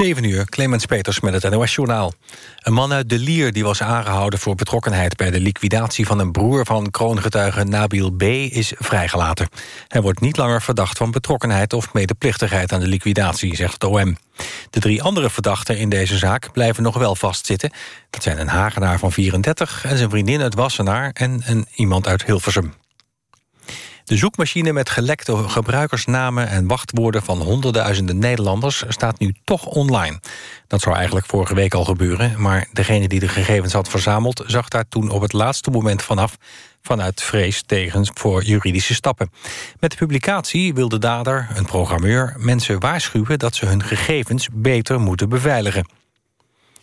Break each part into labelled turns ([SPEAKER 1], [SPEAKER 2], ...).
[SPEAKER 1] 7 uur, Clemens Peters met het NOS-journaal. Een man uit De Lier die was aangehouden voor betrokkenheid... bij de liquidatie van een broer van kroongetuige Nabil B. is vrijgelaten. Hij wordt niet langer verdacht van betrokkenheid... of medeplichtigheid aan de liquidatie, zegt het OM. De drie andere verdachten in deze zaak blijven nog wel vastzitten. Dat zijn een Hagenaar van 34 en zijn vriendin uit Wassenaar... en een iemand uit Hilversum. De zoekmachine met gelekte gebruikersnamen en wachtwoorden van honderdduizenden Nederlanders staat nu toch online. Dat zou eigenlijk vorige week al gebeuren, maar degene die de gegevens had verzameld zag daar toen op het laatste moment vanaf vanuit vrees tegen voor juridische stappen. Met de publicatie wil de dader, een programmeur, mensen waarschuwen dat ze hun gegevens beter moeten beveiligen.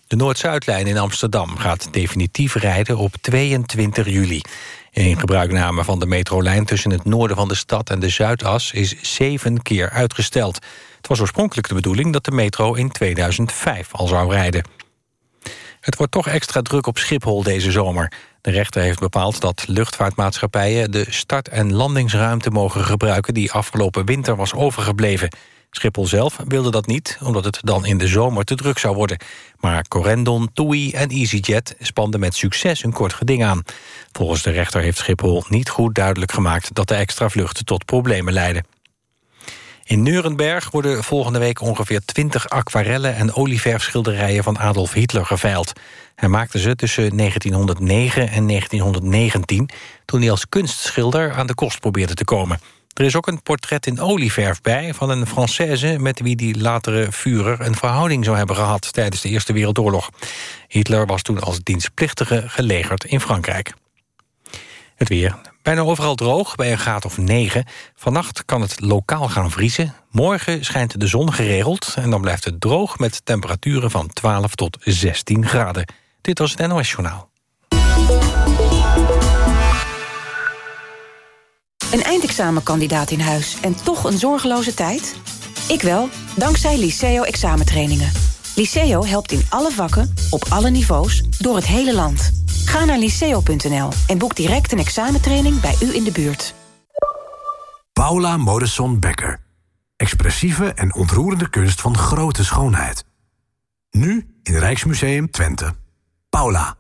[SPEAKER 1] De Noord-Zuidlijn in Amsterdam gaat definitief rijden op 22 juli. Een gebruikname van de metrolijn tussen het noorden van de stad en de Zuidas is zeven keer uitgesteld. Het was oorspronkelijk de bedoeling dat de metro in 2005 al zou rijden. Het wordt toch extra druk op Schiphol deze zomer. De rechter heeft bepaald dat luchtvaartmaatschappijen de start- en landingsruimte mogen gebruiken die afgelopen winter was overgebleven. Schiphol zelf wilde dat niet, omdat het dan in de zomer te druk zou worden. Maar Corendon, TUI en EasyJet spanden met succes een kort geding aan. Volgens de rechter heeft Schiphol niet goed duidelijk gemaakt... dat de extra vluchten tot problemen leiden. In Nuremberg worden volgende week ongeveer 20 aquarellen... en olieverfschilderijen van Adolf Hitler geveild. Hij maakte ze tussen 1909 en 1919... toen hij als kunstschilder aan de kost probeerde te komen... Er is ook een portret in olieverf bij van een Française... met wie die latere Führer een verhouding zou hebben gehad... tijdens de Eerste Wereldoorlog. Hitler was toen als dienstplichtige gelegerd in Frankrijk. Het weer. Bijna overal droog, bij een graad of 9. Vannacht kan het lokaal gaan vriezen. Morgen schijnt de zon geregeld en dan blijft het droog... met temperaturen van 12 tot 16 graden. Dit was het NOS Journaal.
[SPEAKER 2] Een eindexamenkandidaat in huis en toch een zorgeloze tijd? Ik wel, dankzij Liceo examentrainingen. Liceo helpt in alle vakken, op alle niveaus, door het hele land. Ga naar liceo.nl en boek direct een examentraining bij u in de buurt.
[SPEAKER 3] Paula Modesson Becker. Expressieve en ontroerende kunst van grote schoonheid. Nu in Rijksmuseum Twente. Paula.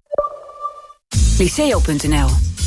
[SPEAKER 2] Liceo.nl.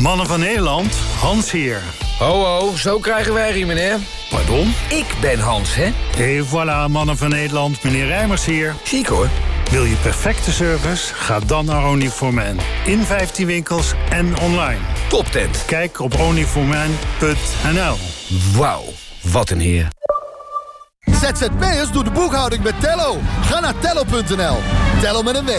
[SPEAKER 4] Mannen van Nederland, Hans hier.
[SPEAKER 5] Ho, ho, zo krijgen wij hier, meneer.
[SPEAKER 4] Pardon?
[SPEAKER 5] Ik ben Hans, hè?
[SPEAKER 4] Et voilà, Mannen van Nederland, meneer Rijmers hier.
[SPEAKER 5] Chic, hoor.
[SPEAKER 4] Wil je perfecte service? Ga dan naar Onlyforman. In 15 winkels en online.
[SPEAKER 5] Top tent.
[SPEAKER 4] Kijk op onlyforman.nl.
[SPEAKER 5] Wauw, wat een heer.
[SPEAKER 6] ZZP'ers doen de boekhouding met Tello. Ga naar tello.nl. Tello met een W.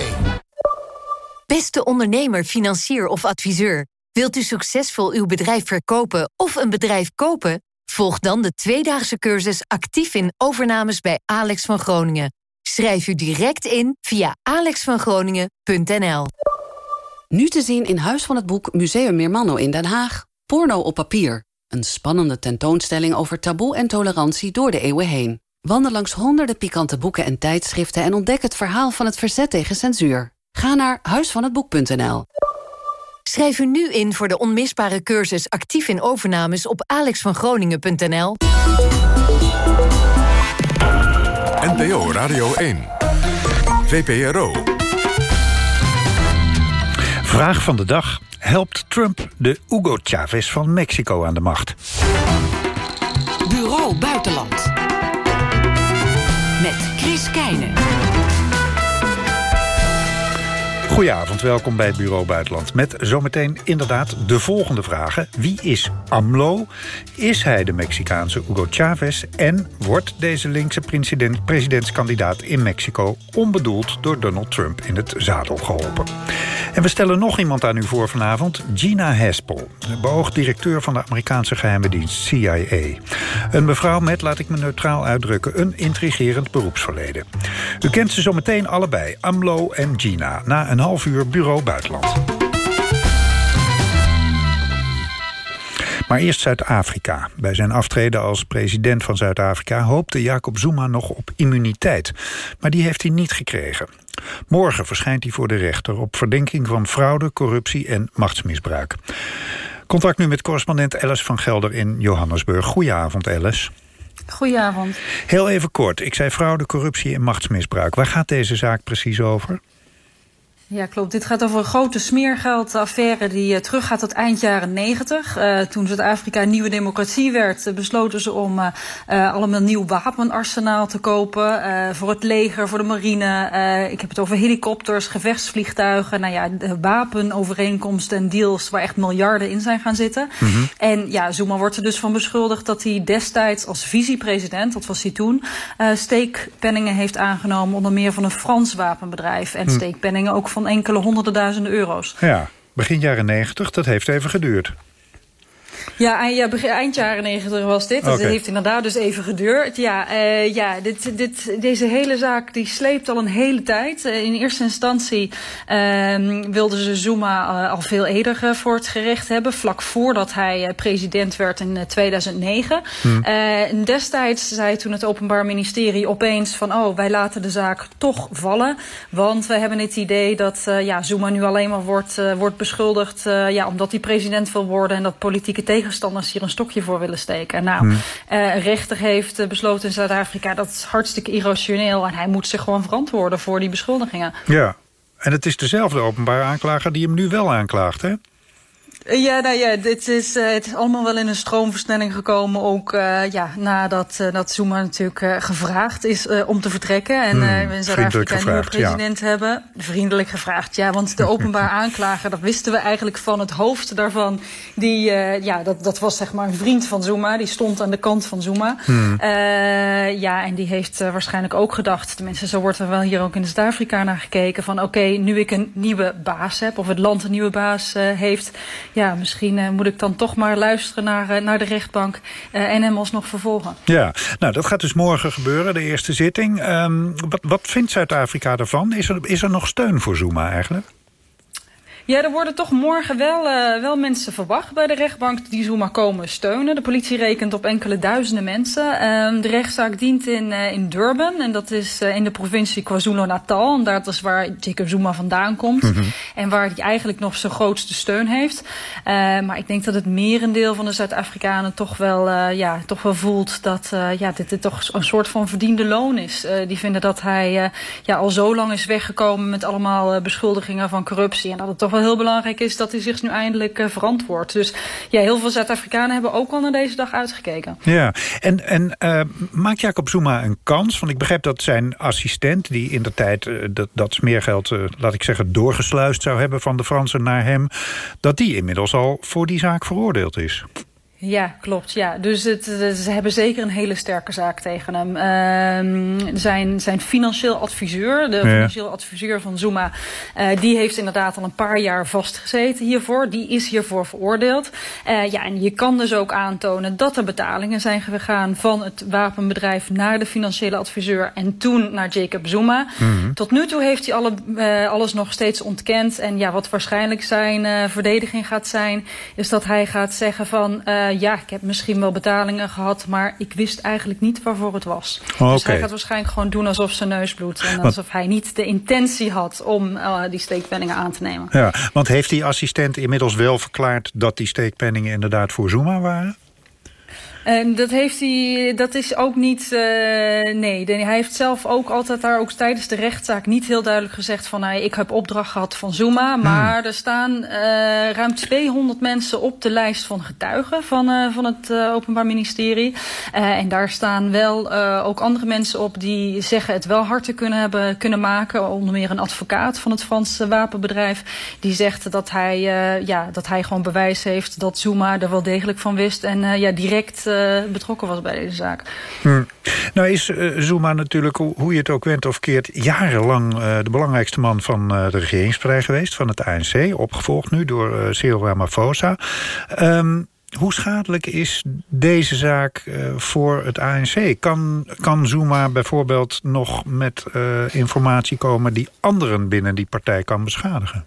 [SPEAKER 7] Beste ondernemer, financier of adviseur. Wilt u succesvol uw bedrijf verkopen of een bedrijf kopen? Volg dan de tweedaagse cursus actief in overnames bij Alex van Groningen. Schrijf u direct in via alexvangroningen.nl.
[SPEAKER 8] Nu te zien in Huis van het Boek Museum Meermanno in Den Haag. Porno op papier. Een spannende tentoonstelling over taboe en tolerantie door de eeuwen heen. Wandel langs honderden pikante boeken en tijdschriften... en ontdek het verhaal van het verzet tegen censuur. Ga naar huisvanhetboek.nl.
[SPEAKER 7] Schrijf u nu in voor de onmisbare cursus actief in overnames op alexvangroningen.nl.
[SPEAKER 9] NPO Radio 1. VPRO.
[SPEAKER 10] Vraag van de dag. Helpt Trump de Hugo Chavez van Mexico aan de macht?
[SPEAKER 2] Bureau Buitenland. Met Chris Keijnen.
[SPEAKER 10] Goedenavond, welkom bij het Bureau Buitenland. Met zometeen inderdaad de volgende vragen. Wie is AMLO? Is hij de Mexicaanse Hugo Chavez? En wordt deze linkse president, presidentskandidaat in Mexico... onbedoeld door Donald Trump in het zadel geholpen? En we stellen nog iemand aan u voor vanavond. Gina Haspel, beoogd directeur van de Amerikaanse geheime dienst CIA. Een mevrouw met, laat ik me neutraal uitdrukken... een intrigerend beroepsverleden. U kent ze zometeen allebei, AMLO en Gina... na een half uur Bureau Buitenland. Maar eerst Zuid-Afrika. Bij zijn aftreden als president van Zuid-Afrika... hoopte Jacob Zuma nog op immuniteit. Maar die heeft hij niet gekregen. Morgen verschijnt hij voor de rechter... op verdenking van fraude, corruptie en machtsmisbruik. Contact nu met correspondent Alice van Gelder in Johannesburg. Goedenavond, Alice.
[SPEAKER 11] Goedenavond.
[SPEAKER 10] Heel even kort. Ik zei fraude, corruptie en machtsmisbruik. Waar gaat deze zaak precies over?
[SPEAKER 11] Ja, klopt. Dit gaat over een grote smeergeldaffaire die uh, teruggaat tot eind jaren negentig. Uh, toen Zuid-Afrika een nieuwe democratie werd, uh, besloten ze om allemaal een nieuw wapenarsenaal te kopen. voor het leger, voor de marine. ik heb het over helikopters, gevechtsvliegtuigen. Nou ja, de wapenovereenkomsten en deals waar echt miljarden in zijn gaan zitten. Mm -hmm. En ja, Zuma wordt er dus van beschuldigd dat hij destijds als vicepresident, dat was hij toen, steekpenningen heeft aangenomen onder meer van een Frans wapenbedrijf. En mm. steekpenningen ook van enkele honderden duizenden euro's.
[SPEAKER 10] Ja, begin jaren negentig, dat heeft even geduurd.
[SPEAKER 11] Ja, ja eind jaren negentig was dit. Okay. Dat heeft inderdaad dus even geduurd. Ja, uh, ja dit, dit, deze hele zaak die sleept al een hele tijd. Uh, in eerste instantie uh, wilden ze Zuma uh, al veel eerder voor het gerecht hebben. Vlak voordat hij president werd in 2009. Hmm. en destijds zei toen het Openbaar Ministerie opeens van... oh, wij laten de zaak toch vallen. Want we hebben het idee dat ja, Zuma nu alleen maar wordt, wordt beschuldigd... ja, omdat hij president wil worden en dat politieke tegenstanders hier een stokje voor willen steken. Nou, hmm. uh, een rechter heeft uh, besloten in Zuid-Afrika dat is hartstikke irrationeel en hij moet zich gewoon verantwoorden voor die beschuldigingen.
[SPEAKER 10] Ja, en het is dezelfde openbare aanklager die hem nu wel aanklaagt, hè?
[SPEAKER 11] Ja, nou ja, dit is, uh, het is allemaal wel in een stroomversnelling gekomen. Ook uh, ja, nadat uh, dat Zuma natuurlijk gevraagd is om te vertrekken. En
[SPEAKER 10] hmm,
[SPEAKER 11] we in Zuid-Afrika een nieuwe president
[SPEAKER 10] ja.
[SPEAKER 11] hebben. Vriendelijk gevraagd, ja. Want de openbaar aanklager, dat wisten we eigenlijk van het hoofd daarvan. Die, ja, dat, dat was zeg maar een vriend van Zuma. Die stond aan de kant van Zuma.
[SPEAKER 10] Hmm.
[SPEAKER 11] ja, en die heeft waarschijnlijk ook gedacht. Tenminste, zo wordt er wel hier ook in Zuid-Afrika naar gekeken. Van oké, okay, nu ik een nieuwe baas heb. Of het land een nieuwe baas heeft ja, misschien uh, moet ik dan toch maar luisteren naar, uh, naar de rechtbank uh, en hem alsnog vervolgen.
[SPEAKER 10] Ja, nou dat gaat dus morgen gebeuren, de eerste zitting. Um, wat, wat vindt Zuid-Afrika ervan? Is er, is er nog steun voor Zuma eigenlijk?
[SPEAKER 11] Ja, er worden toch morgen wel, uh, wel mensen verwacht bij de rechtbank die Zuma komen steunen. De politie rekent op enkele duizenden mensen. Uh, de rechtszaak dient in, uh, in Durban en dat is in de provincie KwaZulu-Natal. En dat is waar Jacob Zuma vandaan komt.
[SPEAKER 10] Mhm.
[SPEAKER 11] En waar hij eigenlijk nog zijn grootste steun heeft. maar ik denk dat het merendeel van de Zuid-Afrikanen toch, wel, ja, toch wel voelt dat ja, dit, dit toch een soort van verdiende loon is. die vinden dat hij ja, al zo lang is weggekomen met allemaal beschuldigingen van corruptie. En dat het toch wel heel belangrijk is dat hij zich nu eindelijk uh, verantwoordt. Dus ja, heel veel Zuid-Afrikanen hebben ook al naar deze dag uitgekeken.
[SPEAKER 10] Ja, en, en uh, maakt Jacob Zuma een kans? Want ik begrijp dat zijn assistent, die in de tijd uh, dat, dat smeergeld, laat ik zeggen, doorgesluist zou hebben van de Fransen naar hem, dat die inmiddels al voor die zaak veroordeeld is.
[SPEAKER 11] Ja, klopt. Ja. Dus het, ze hebben zeker een hele sterke zaak tegen hem. Uh, zijn, zijn financieel adviseur, de ja. financieel adviseur van Zuma... Uh, die heeft inderdaad al een paar jaar vastgezeten hiervoor. Die is hiervoor veroordeeld. Uh, ja, en je kan dus ook aantonen dat er betalingen zijn gegaan... van het wapenbedrijf naar de financiële adviseur... en toen naar Jacob Zuma.
[SPEAKER 10] Mm -hmm.
[SPEAKER 11] Tot nu toe heeft hij alle, alles nog steeds ontkend. En ja, wat waarschijnlijk zijn verdediging gaat zijn... is dat hij gaat zeggen van... ja, ik heb misschien wel betalingen gehad... maar ik wist eigenlijk niet waarvoor het was.
[SPEAKER 10] Oh,
[SPEAKER 11] dus hij
[SPEAKER 10] okay.
[SPEAKER 11] gaat waarschijnlijk gewoon doen alsof zijn neus bloedt... en alsof hij niet de intentie had om uh, die steekpenningen aan te nemen.
[SPEAKER 10] Ja, want heeft die assistent inmiddels wel verklaard... dat die steekpenningen inderdaad voor Zuma waren?
[SPEAKER 11] En dat heeft hij, dat is ook niet, uh, nee. Hij heeft zelf ook altijd daar, ook tijdens de rechtszaak, niet heel duidelijk gezegd van, hey, ik heb opdracht gehad van Zuma. Hmm. Maar er staan uh, ruim 200 mensen op de lijst van getuigen van, uh, van het Openbaar Ministerie. en daar staan wel ook andere mensen op die zeggen het wel hard te kunnen hebben kunnen maken. Onder meer een advocaat van het Franse wapenbedrijf. Die zegt dat hij, ja, dat hij gewoon bewijs heeft dat Zuma er wel degelijk van wist. En ja, direct uh, betrokken was bij deze zaak.
[SPEAKER 10] Hm. Nou is uh, Zuma natuurlijk, hoe je het ook went of keert... jarenlang uh, de belangrijkste man van de regeringspartij geweest... van het ANC, opgevolgd nu door Cyril Ramaphosa. Um, hoe schadelijk is deze zaak voor het ANC? Kan, kan Zuma bijvoorbeeld nog met informatie komen... die anderen binnen die partij kan beschadigen?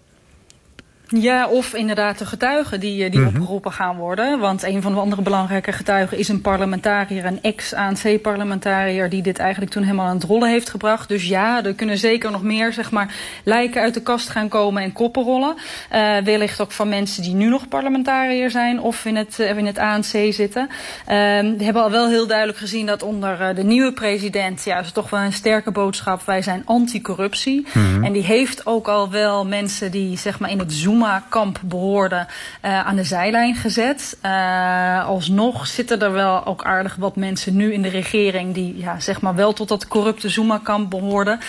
[SPEAKER 11] Ja, of inderdaad de getuigen die, eh, die mm opgeroepen gaan worden. Want een van de andere belangrijke getuigen is een parlementariër, een ex-ANC-parlementariër... die dit eigenlijk toen helemaal aan het rollen heeft gebracht. Dus ja, er kunnen zeker nog meer zeg maar, lijken uit de kast gaan komen en koppen rollen. Uh, wellicht ook van mensen die nu nog parlementariër zijn of in het, uh, in het ANC zitten. Uh, we hebben al wel heel duidelijk gezien dat onder de nieuwe president... ja, is toch wel een sterke boodschap, wij zijn anticorruptie. Mm En die heeft ook al wel mensen die zeg maar, in het zoom kamp behoorde uh, aan de zijlijn gezet. Uh, alsnog zitten er wel ook aardig wat mensen nu in de regering... die ja, zeg maar wel tot dat corrupte Zuma-kamp behoorden.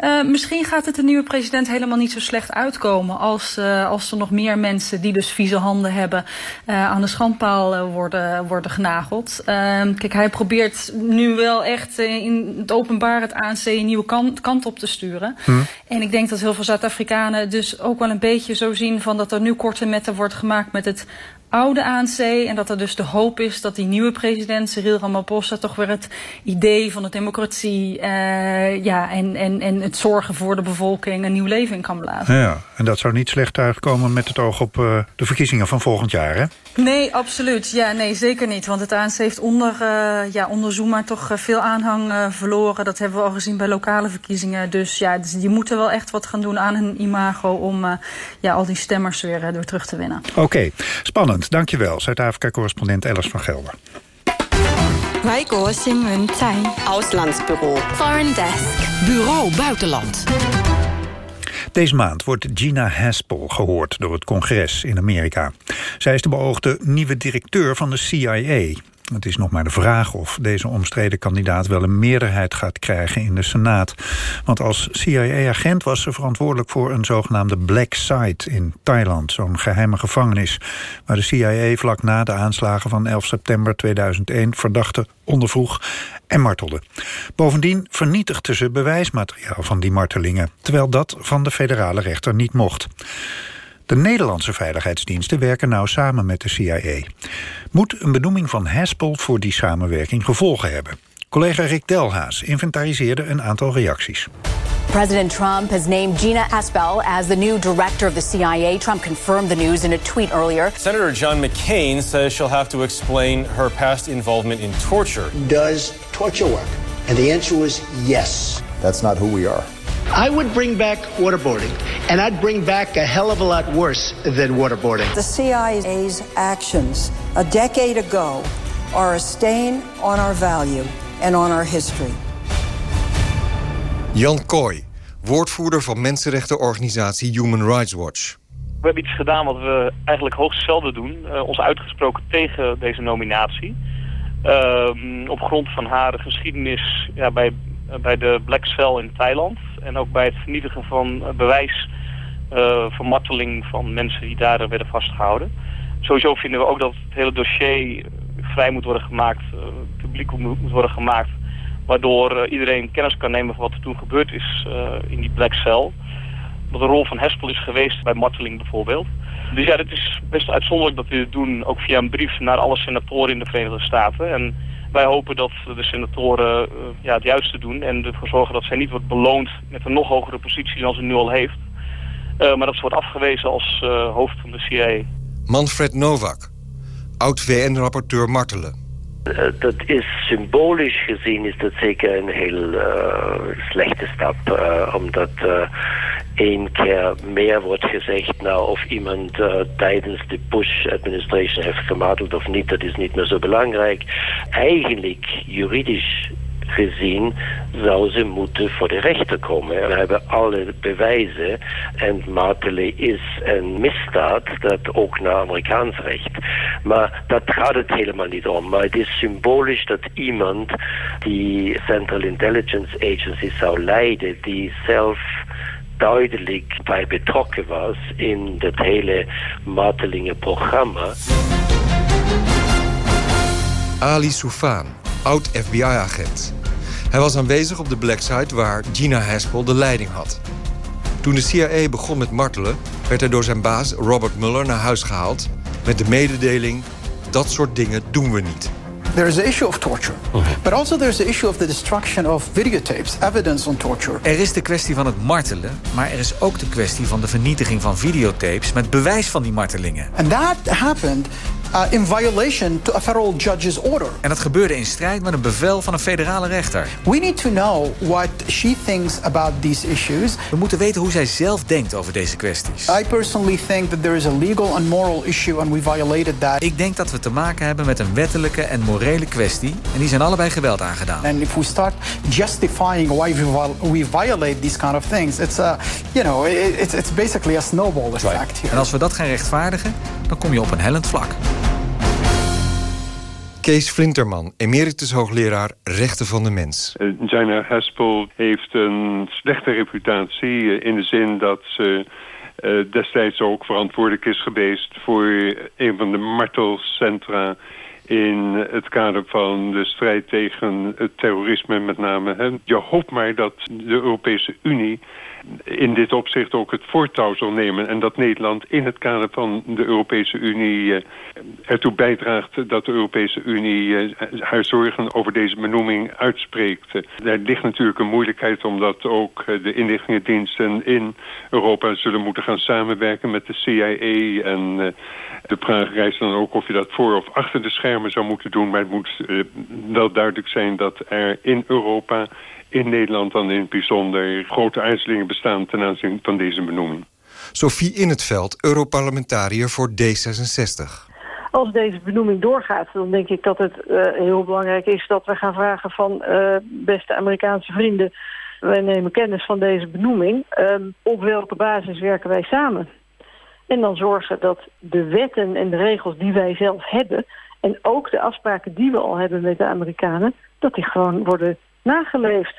[SPEAKER 11] Uh, misschien gaat het de nieuwe president helemaal niet zo slecht uitkomen... als, uh, als er nog meer mensen die dus vieze handen hebben... Uh, aan de schandpaal worden, worden genageld. kijk, hij probeert nu wel echt in het openbaar het ANC... een nieuwe kant, kant op te sturen. Hm. En ik denk dat heel veel Zuid-Afrikanen dus ook wel een beetje zo zien... van dat er nu korte metten wordt gemaakt met het oude ANC. En dat er dus de hoop is dat die nieuwe president, Cyril Ramaphosa... toch weer het idee van de democratie uh, ja, en, en, en het zorgen voor de bevolking... een nieuw leven in kan blazen.
[SPEAKER 10] Ja, en dat zou niet slecht uitkomen met het oog op uh, de verkiezingen van volgend jaar, hè?
[SPEAKER 11] Nee, absoluut. Ja, nee, zeker niet. Want het ANC heeft onder, uh, ja, onder Zuma toch veel aanhang verloren. Dat hebben we al gezien bij lokale verkiezingen. Dus ja, dus die moeten wel echt wat gaan doen aan hun imago... om ja, al die stemmers weer, weer terug te winnen.
[SPEAKER 10] Oké, okay. spannend. Dankjewel, Zuid-Afrika-correspondent Ellis van Gelder.
[SPEAKER 12] Auslandsbureau. Foreign Desk. Bureau Buitenland.
[SPEAKER 10] Deze maand wordt Gina Haspel gehoord door het congres in Amerika. Zij is de beoogde nieuwe directeur van de CIA. Het is nog maar de vraag of deze omstreden kandidaat wel een meerderheid gaat krijgen in de Senaat. Want als CIA-agent was ze verantwoordelijk voor een zogenaamde Black Site in Thailand. Zo'n geheime gevangenis waar de CIA vlak na de aanslagen van 11 september 2001 verdachten ondervroeg en martelde. Bovendien vernietigde ze bewijsmateriaal van die martelingen, terwijl dat van de federale rechter niet mocht. De Nederlandse veiligheidsdiensten werken nauw samen met de CIA. Moet een benoeming van Haspel voor die samenwerking gevolgen hebben? Collega Rick Delhaas inventariseerde een aantal reacties.
[SPEAKER 13] President Trump has named Gina Haspel as the new director of the CIA. Trump confirmed the news in a tweet earlier.
[SPEAKER 14] Senator John McCain says she'll have to explain her past involvement in torture.
[SPEAKER 15] Does torture work? And the answer was yes.
[SPEAKER 16] That's not who we are.
[SPEAKER 15] I would bring back waterboarding, and I'd bring back a hell of a lot worse than waterboarding.
[SPEAKER 17] The CIA's actions a decade ago are a stain on our value and on our history.
[SPEAKER 18] Jan Kooi, woordvoerder van mensenrechtenorganisatie Human Rights Watch.
[SPEAKER 19] We hebben iets gedaan wat we eigenlijk hoogst zelden doen. Uh, ons uitgesproken tegen deze nominatie. Uh, op grond van haar geschiedenis ja, bij, bij de Black Cell in Thailand en ook bij het vernietigen van eh, bewijs uh, van marteling van mensen die daar werden vastgehouden. Sowieso vinden we ook dat het hele dossier vrij moet worden gemaakt, publiek moet worden gemaakt, waardoor iedereen kennis kan nemen van wat er toen gebeurd is in die black cell. Wat de rol van Hespel is geweest bij marteling bijvoorbeeld. Dus ja, het is best uitzonderlijk dat we dit doen, ook via een brief naar alle senatoren in de Verenigde Staten. En wij hopen dat de senatoren uh, ja, het juiste doen en ervoor zorgen dat zij niet wordt beloond met een nog hogere positie dan ze nu al heeft. Uh, maar dat ze wordt afgewezen als uh, hoofd van de CIA.
[SPEAKER 18] Manfred Novak, oud-VN-rapporteur Martelen.
[SPEAKER 20] Dat is symbolisch gezien is dat zeker een heel slechte stap. omdat één keer meer wordt gezegd, nou of iemand uh, tijdens de Bush-administration heeft gemarteld of niet, dat is niet meer zo belangrijk. Eigenlijk juridisch gezien zou ze moeten voor de rechter komen. We hebben alle bewijzen en martelen is een misdaad, dat ook naar Amerikaans recht. Maar dat gaat het helemaal niet om. Maar het is symbolisch dat iemand die Central Intelligence Agency zou leiden, die zelf duidelijk bij betrokken was in dat hele martelingenprogramma.
[SPEAKER 18] Ali Soufan, oud FBI-agent. Hij was aanwezig op de Black Site waar Gina Haspel de leiding had. Toen de CIA begon met martelen, werd hij door zijn baas Robert Mueller naar huis gehaald met de mededeling: dat soort dingen doen we niet.
[SPEAKER 16] There is the issue of torture. But also there's the issue of the destruction of videotapes, evidence on torture.
[SPEAKER 21] Er is de kwestie van het martelen, maar er is ook de kwestie van de vernietiging van videotapes met bewijs van die martelingen.
[SPEAKER 16] And that happened uh, in violation to a federal judge's order.
[SPEAKER 21] En dat gebeurde in strijd met een bevel van een federale rechter.
[SPEAKER 16] We need to know what she thinks about these issues.
[SPEAKER 21] We moeten weten hoe zij zelf denkt over deze kwesties.
[SPEAKER 16] I personally think that there is a legal and moral issue and we violated that.
[SPEAKER 21] Ik denk dat we te maken hebben met een wettelijke en morele kwestie en die zijn allebei geweld aangedaan.
[SPEAKER 16] And if we start justifying why we, violate these kind of things, it's a, you know, it's, it's basically a snowball effect here.
[SPEAKER 21] En als we dat gaan rechtvaardigen, dan kom je op een hellend vlak.
[SPEAKER 18] Kees Flinterman, emeritus hoogleraar Rechten van de Mens.
[SPEAKER 22] Jaina Haspel heeft een slechte reputatie in de zin dat ze uh, destijds ook verantwoordelijk is geweest voor een van de martelcentra in het kader van de strijd tegen het terrorisme met name. Je hoopt maar dat de Europese Unie in dit opzicht ook het voortouw zal nemen... en dat Nederland in het kader van de Europese Unie uh, ertoe bijdraagt... dat de Europese Unie uh, haar zorgen over deze benoeming uitspreekt. Er ligt natuurlijk een moeilijkheid omdat ook de inlichtingendiensten in Europa... zullen moeten gaan samenwerken met de CIA en de vraag rijst dan ook of je dat voor of achter de schermen zou moeten doen. Maar het moet wel duidelijk zijn dat er in Europa in Nederland dan in het bijzonder grote aarzelingen bestaan ten aanzien van deze benoeming.
[SPEAKER 18] Sophie In het Veld, Europarlementariër voor D66.
[SPEAKER 23] Als deze benoeming doorgaat, dan denk ik dat het uh, heel belangrijk is dat we gaan vragen van uh, beste Amerikaanse vrienden. Wij nemen kennis van deze benoeming. Uh, op welke basis werken wij samen? En dan zorgen dat de wetten en de regels die wij zelf hebben... en ook de afspraken die we al hebben met de Amerikanen... dat die gewoon worden nageleefd.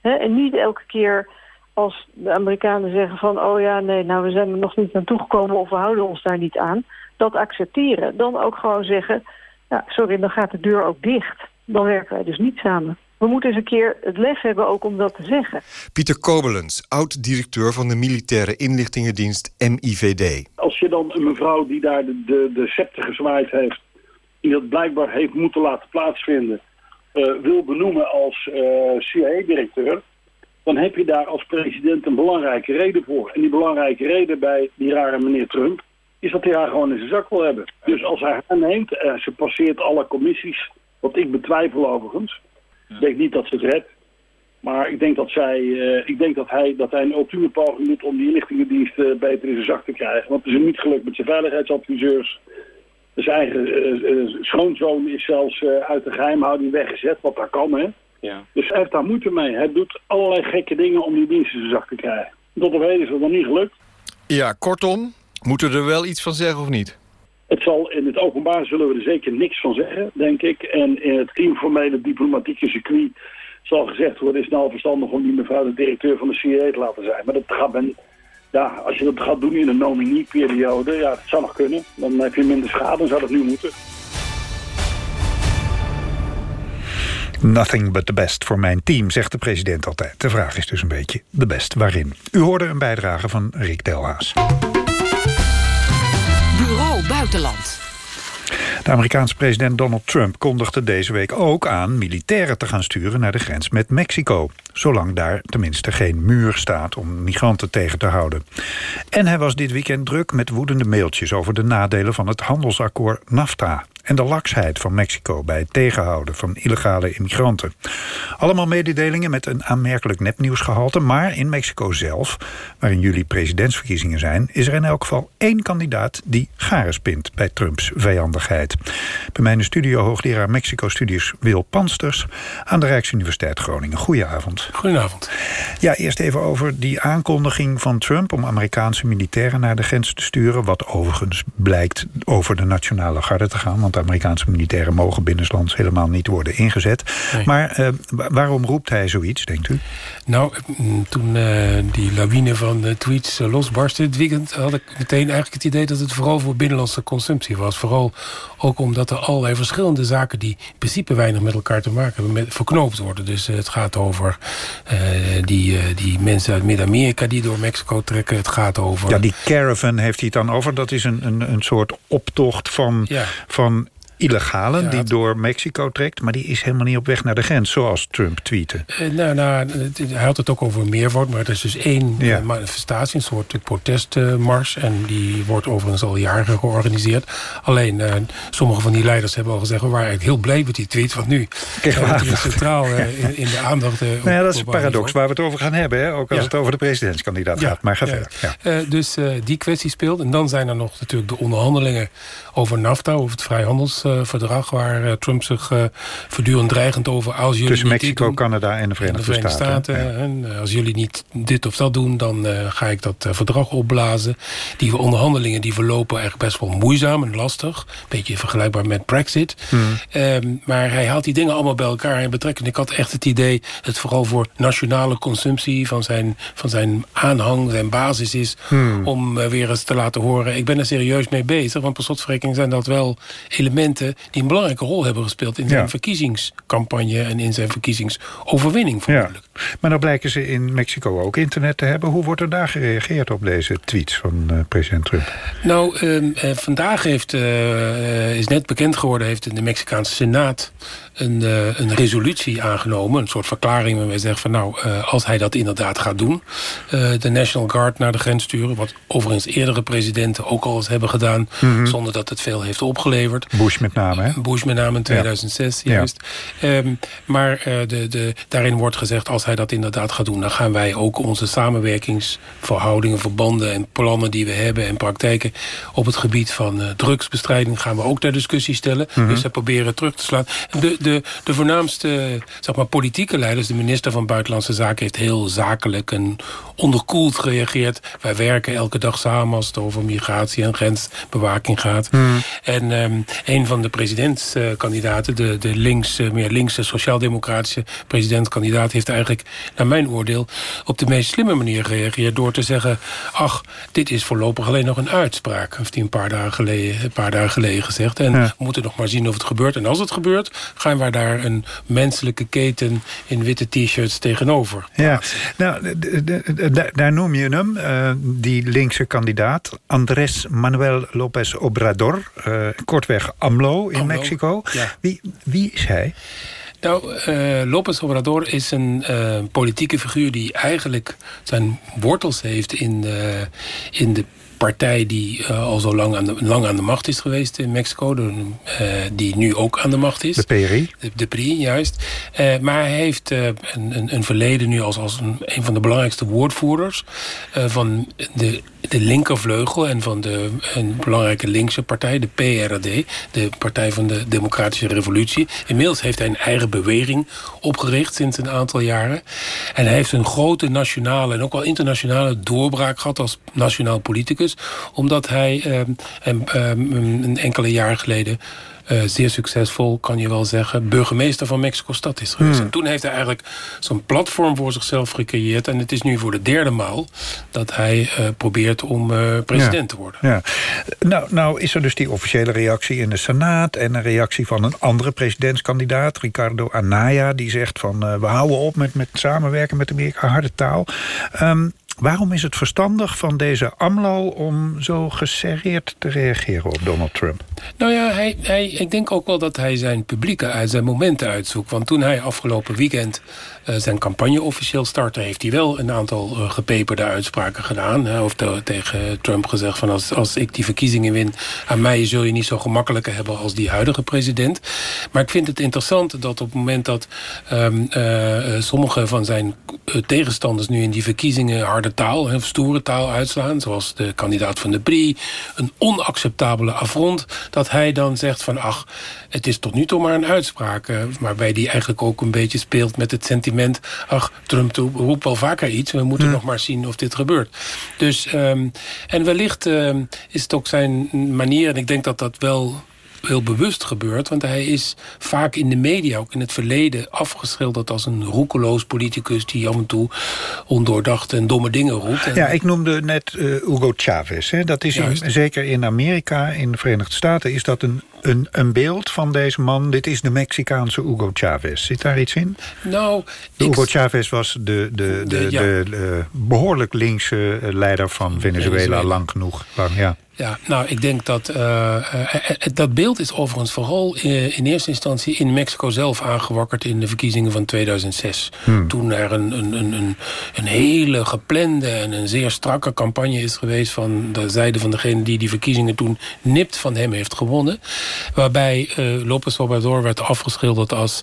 [SPEAKER 23] en niet elke keer als de Amerikanen zeggen van... oh ja, nee, nou we zijn er nog niet naartoe gekomen of we houden ons daar niet aan. Dat accepteren. Dan ook gewoon zeggen, ja, sorry, dan gaat de deur ook dicht. Dan werken wij dus niet samen. We moeten eens een keer het lef hebben ook om dat te zeggen.
[SPEAKER 18] Pieter Kobelens, oud-directeur van de militaire inlichtingendienst MIVD.
[SPEAKER 24] Als je dan een mevrouw die daar de, de, de scepter gezwaaid heeft... die dat blijkbaar heeft moeten laten plaatsvinden... Uh, wil benoemen als uh, CIA-directeur... dan heb je daar als president een belangrijke reden voor. En die belangrijke reden bij die rare meneer Trump... is dat hij haar gewoon in zijn zak wil hebben. Dus als hij haar neemt, uh, ze passeert alle commissies... wat ik betwijfel overigens... Ik denk niet dat ze het redt. Maar ik denk dat, zij, uh, ik denk dat, hij, dat hij een ultieme poging doet om die inlichtingendienst uh, beter in zijn zak te krijgen. Want het is hem niet gelukt met zijn veiligheidsadviseurs. Zijn eigen uh, schoonzoon is zelfs uit de geheimhouding weggezet, wat daar kan, hè. Ja. Dus hij heeft daar moeite mee. Hij doet allerlei gekke dingen om die dienst in zijn zak te krijgen. Tot op heden is dat nog niet gelukt.
[SPEAKER 18] Ja, kortom, moeten we er wel iets van zeggen of niet?
[SPEAKER 24] Het zal, in het openbaar zullen we er zeker niks van zeggen, denk ik. En in het informele diplomatieke circuit zal gezegd worden... is het nou verstandig om die mevrouw de directeur van de CIA te laten zijn. Maar dat gaat men, ja, als je dat gaat doen in een nominie-periode... ja, dat zou nog kunnen. Dan heb je minder schade, dan zou dat nu moeten.
[SPEAKER 10] Nothing but the best voor mijn team, zegt de president altijd. De vraag is dus een beetje de best waarin. U hoorde een bijdrage van Rick Delhaas.
[SPEAKER 12] Bureau Buitenland.
[SPEAKER 10] De Amerikaanse president Donald Trump kondigde deze week ook aan... militairen te gaan sturen naar de grens met Mexico. Zolang daar tenminste geen muur staat om migranten tegen te houden. En hij was dit weekend druk met woedende mailtjes... over de nadelen van het handelsakkoord NAFTA. En de laksheid van Mexico bij het tegenhouden van illegale immigranten. Allemaal mededelingen met een aanmerkelijk nepnieuwsgehalte, maar in Mexico zelf, waar in juli presidentsverkiezingen zijn, is er in elk geval één kandidaat die garen spint bij Trumps vijandigheid. Bij mijn studio hoogleraar Mexico-studies Wil Pansters aan de Rijksuniversiteit Groningen. Goedenavond.
[SPEAKER 25] Goedenavond.
[SPEAKER 10] Ja, eerst even over die aankondiging van Trump om Amerikaanse militairen naar de grens te sturen. Wat overigens blijkt over de nationale garde te gaan. Want Amerikaanse militairen mogen binnenlands helemaal niet worden ingezet. Maar eh, waarom roept hij zoiets, denkt u?
[SPEAKER 25] Nou, mm, toen uh, die lawine van uh, tweets losbarstte dit weekend... had ik meteen eigenlijk het idee dat het vooral voor binnenlandse consumptie was. Vooral ook omdat er allerlei verschillende zaken... die in principe weinig met elkaar te maken hebben, met, verknoopt worden. Dus het gaat over die, die mensen uit Midden-Amerika die door Mexico trekken. Het gaat over...
[SPEAKER 10] Ja, die caravan heeft hij het dan over. Dat is een, een, een soort optocht van, ja. van illegalen die door Mexico trekt... maar die is helemaal niet op weg naar de grens, zoals Trump tweette.
[SPEAKER 25] Uh, nou, nou, hij had het ook over meervoud, maar het is dus één ja. manifestatie... een soort protestmars, en die wordt overigens al jaren georganiseerd. Alleen, uh, sommige van die leiders hebben al gezegd... we waren eigenlijk heel blij met die tweet, want nu staat het centraal uh, in, in, de aandacht.
[SPEAKER 10] nou ja, dat is een paradox waar we het over gaan hebben, hè? ook als het over de presidentskandidaat gaat. Maar ga verder.
[SPEAKER 25] dus die kwestie speelt. En dan zijn er nog natuurlijk de onderhandelingen over NAFTA, over het vrijhandelsverdrag... waar uh, Trump zich uh, voortdurend dreigend over... Als jullie
[SPEAKER 10] Tussen Mexico, doen,
[SPEAKER 25] Canada
[SPEAKER 10] en de Verenigde,
[SPEAKER 25] de Verenigde Staten. Staten ja. en, uh, als jullie niet dit of dat doen, dan ga ik dat verdrag opblazen. Die onderhandelingen die verlopen eigenlijk best wel moeizaam en lastig. Een beetje vergelijkbaar met Brexit. Hmm. Um, maar hij haalt die dingen allemaal bij elkaar in betrekking. Ik had echt het idee dat het vooral voor nationale consumptie... van zijn, van zijn aanhang, zijn basis is... Hmm. om weer eens te laten horen... ik ben er serieus mee bezig, want per slotverrekening zijn dat wel elementen die een belangrijke rol hebben gespeeld... in zijn ja. verkiezingscampagne en in zijn verkiezingsoverwinning vermoedelijk.
[SPEAKER 10] Ja. Maar dan blijken ze in Mexico ook internet te hebben. Hoe wordt er daar gereageerd op deze tweets van uh, president Trump?
[SPEAKER 25] Nou, uh, uh, vandaag heeft, is net bekend geworden... heeft de Mexicaanse Senaat een, uh, een resolutie aangenomen. Een soort verklaring waarbij zeggen van nou, uh, als hij dat inderdaad gaat doen. Uh, de National Guard naar de grens sturen. Wat overigens eerdere presidenten ook al eens hebben gedaan. Mm -hmm. Zonder dat het veel heeft opgeleverd.
[SPEAKER 10] Bush met name hè?
[SPEAKER 25] Bush met name in 2006 ja. juist. Ja. Um, maar de, de, daarin wordt gezegd als hij dat inderdaad gaat doen. Dan gaan wij ook onze samenwerkingsverhoudingen, verbanden en plannen die we hebben. En praktijken op het gebied van drugsbestrijding gaan we ook ter discussie stellen. Mm -hmm. Dus we proberen terug te slaan. De, de, de voornaamste zeg maar, politieke leiders... de minister van Buitenlandse Zaken heeft heel zakelijk en onderkoeld gereageerd. Wij werken elke dag samen als het over migratie en grensbewaking gaat. Hmm. En um, een van de presidentskandidaten, de, de links, meer linkse sociaal-democratische presidentskandidaat... heeft eigenlijk, naar mijn oordeel, op de meest slimme manier gereageerd... door te zeggen, ach, dit is voorlopig alleen nog een uitspraak. Heeft hij een paar dagen geleden, een paar dagen geleden gezegd. En ja. we moeten nog maar zien of het gebeurt. En als het gebeurt, gaan we daar een menselijke keten in witte t-shirts tegenover.
[SPEAKER 10] Ja, nou, daar noem je hem, uh, die linkse kandidaat, Andrés Manuel López Obrador, uh, kortweg AMLO in AMLO, Mexico. Ja. Wie, wie is hij?
[SPEAKER 25] Nou, uh, López Obrador is een uh, politieke figuur die eigenlijk zijn wortels heeft in, uh, in de partij die uh, al zo lang aan, de, lang aan de macht is geweest in Mexico. De, uh, die nu ook aan de macht is.
[SPEAKER 10] De PRI.
[SPEAKER 25] De, de PRI, juist. Uh, maar hij heeft een, een, een, verleden nu als, als een, een van de belangrijkste woordvoerders... van de, de linkervleugel en van de een belangrijke linkse partij, de PRD... de Partij van de Democratische Revolutie. Inmiddels heeft hij een eigen beweging opgericht sinds een aantal jaren. En hij heeft een grote nationale en ook wel internationale doorbraak gehad... als nationaal politicus omdat hij um, um, een enkele jaar geleden... Uh, zeer succesvol, kan je wel zeggen, burgemeester van Mexico-stad is geweest. Hmm. En toen heeft hij eigenlijk zo'n platform voor zichzelf gecreëerd. En het is nu voor de derde maal dat hij uh, probeert om uh, president
[SPEAKER 10] ja.
[SPEAKER 25] te worden.
[SPEAKER 10] Ja. Nou, nou is er dus die officiële reactie in de Senaat... en een reactie van een andere presidentskandidaat, Ricardo Anaya... die zegt van we houden op met, met samenwerken met Amerika, harde taal. Um, Waarom is het verstandig van deze AMLO om zo geserreerd te reageren op Donald Trump?
[SPEAKER 25] Nou ja, hij, hij, ik denk ook wel dat hij zijn publieke, zijn momenten uitzoekt. Want toen hij afgelopen weekend zijn campagne officieel startte... heeft hij wel een aantal uh, gepeperde uitspraken gedaan. Of de, tegen Trump gezegd van als, als ik die verkiezingen win... aan mij zul je niet zo gemakkelijker hebben als die huidige president. Maar ik vind het interessant dat op het moment dat um, uh, sommige van zijn tegenstanders... nu in die verkiezingen harde taal, hè, stoere taal uitslaan... zoals de kandidaat van de PRI, een onacceptabele affront... dat hij dan zegt van ach, het is tot nu toe maar een uitspraak... waarbij die eigenlijk ook een beetje speelt met het sentiment ach, Trump roept wel vaker iets... we moeten hm. nog maar zien of dit gebeurt. Dus, um, en wellicht um, is het ook zijn manier... en ik denk dat dat wel heel bewust gebeurt. Want hij is vaak in de media, ook in het verleden... afgeschilderd als een roekeloos politicus... die af en toe ondoordachte en domme dingen roept.
[SPEAKER 10] Ja, ik noemde net uh, Hugo Chavez. Hè. Dat is in, zeker in Amerika, in de Verenigde Staten... is dat een, een, een beeld van deze man. Dit is de Mexicaanse Hugo Chavez. Zit daar iets in?
[SPEAKER 25] Nou...
[SPEAKER 10] Hugo Chavez was de, de, de, de, de, behoorlijk linkse leider van Venezuela, Venezuela. lang genoeg. Lang, ja.
[SPEAKER 25] Ja, nou, ik denk dat... Uh, dat beeld is overigens vooral in eerste instantie in Mexico zelf aangewakkerd... in de verkiezingen van 2006. Hmm. Toen er een, een, een, een hele geplande en een zeer strakke campagne is geweest... van de zijde van degene die die verkiezingen toen nipt van hem heeft gewonnen. Waarbij uh, López Obrador werd afgeschilderd als...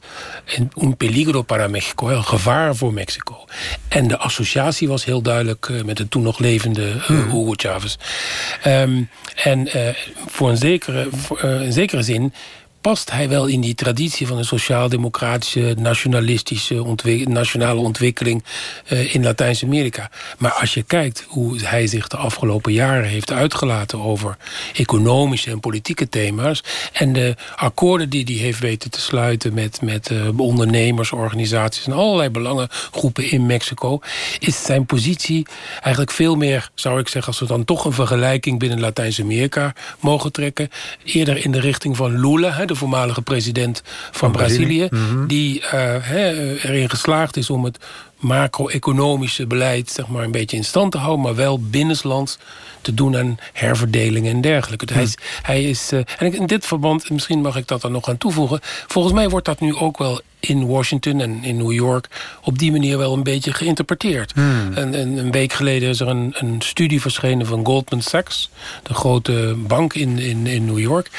[SPEAKER 25] un peligro para Mexico, een gevaar voor Mexico. En de associatie was heel duidelijk met de toen nog levende hmm. Hugo Chavez. Um, en uh, voor, een zekere, zekere zin past hij wel in die traditie van een sociaal-democratische, nationalistische nationale ontwikkeling uh, in Latijns-Amerika. Maar als je kijkt hoe hij zich de afgelopen jaren heeft uitgelaten over economische en politieke thema's en de akkoorden die hij heeft weten te sluiten met, met uh, ondernemersorganisaties en allerlei belangengroepen in Mexico, is zijn positie eigenlijk veel meer, zou ik zeggen, als we dan toch een vergelijking binnen Latijns-Amerika mogen trekken, eerder in de richting van Lula, de voormalige president van, Brazilië... Mhm. die uh, he, erin geslaagd is om het macro-economische beleid zeg maar, een beetje in stand te houden... maar wel binnenlands te doen aan herverdelingen en dergelijke. Dus hij is, hij is uh, en in dit verband, misschien mag ik dat er nog aan toevoegen... volgens mij wordt dat nu ook wel in Washington en in New York op die manier wel een beetje geïnterpreteerd. Hmm. En, en, een week geleden is er een, een, studie verschenen van Goldman Sachs, de grote bank in, in, in New York.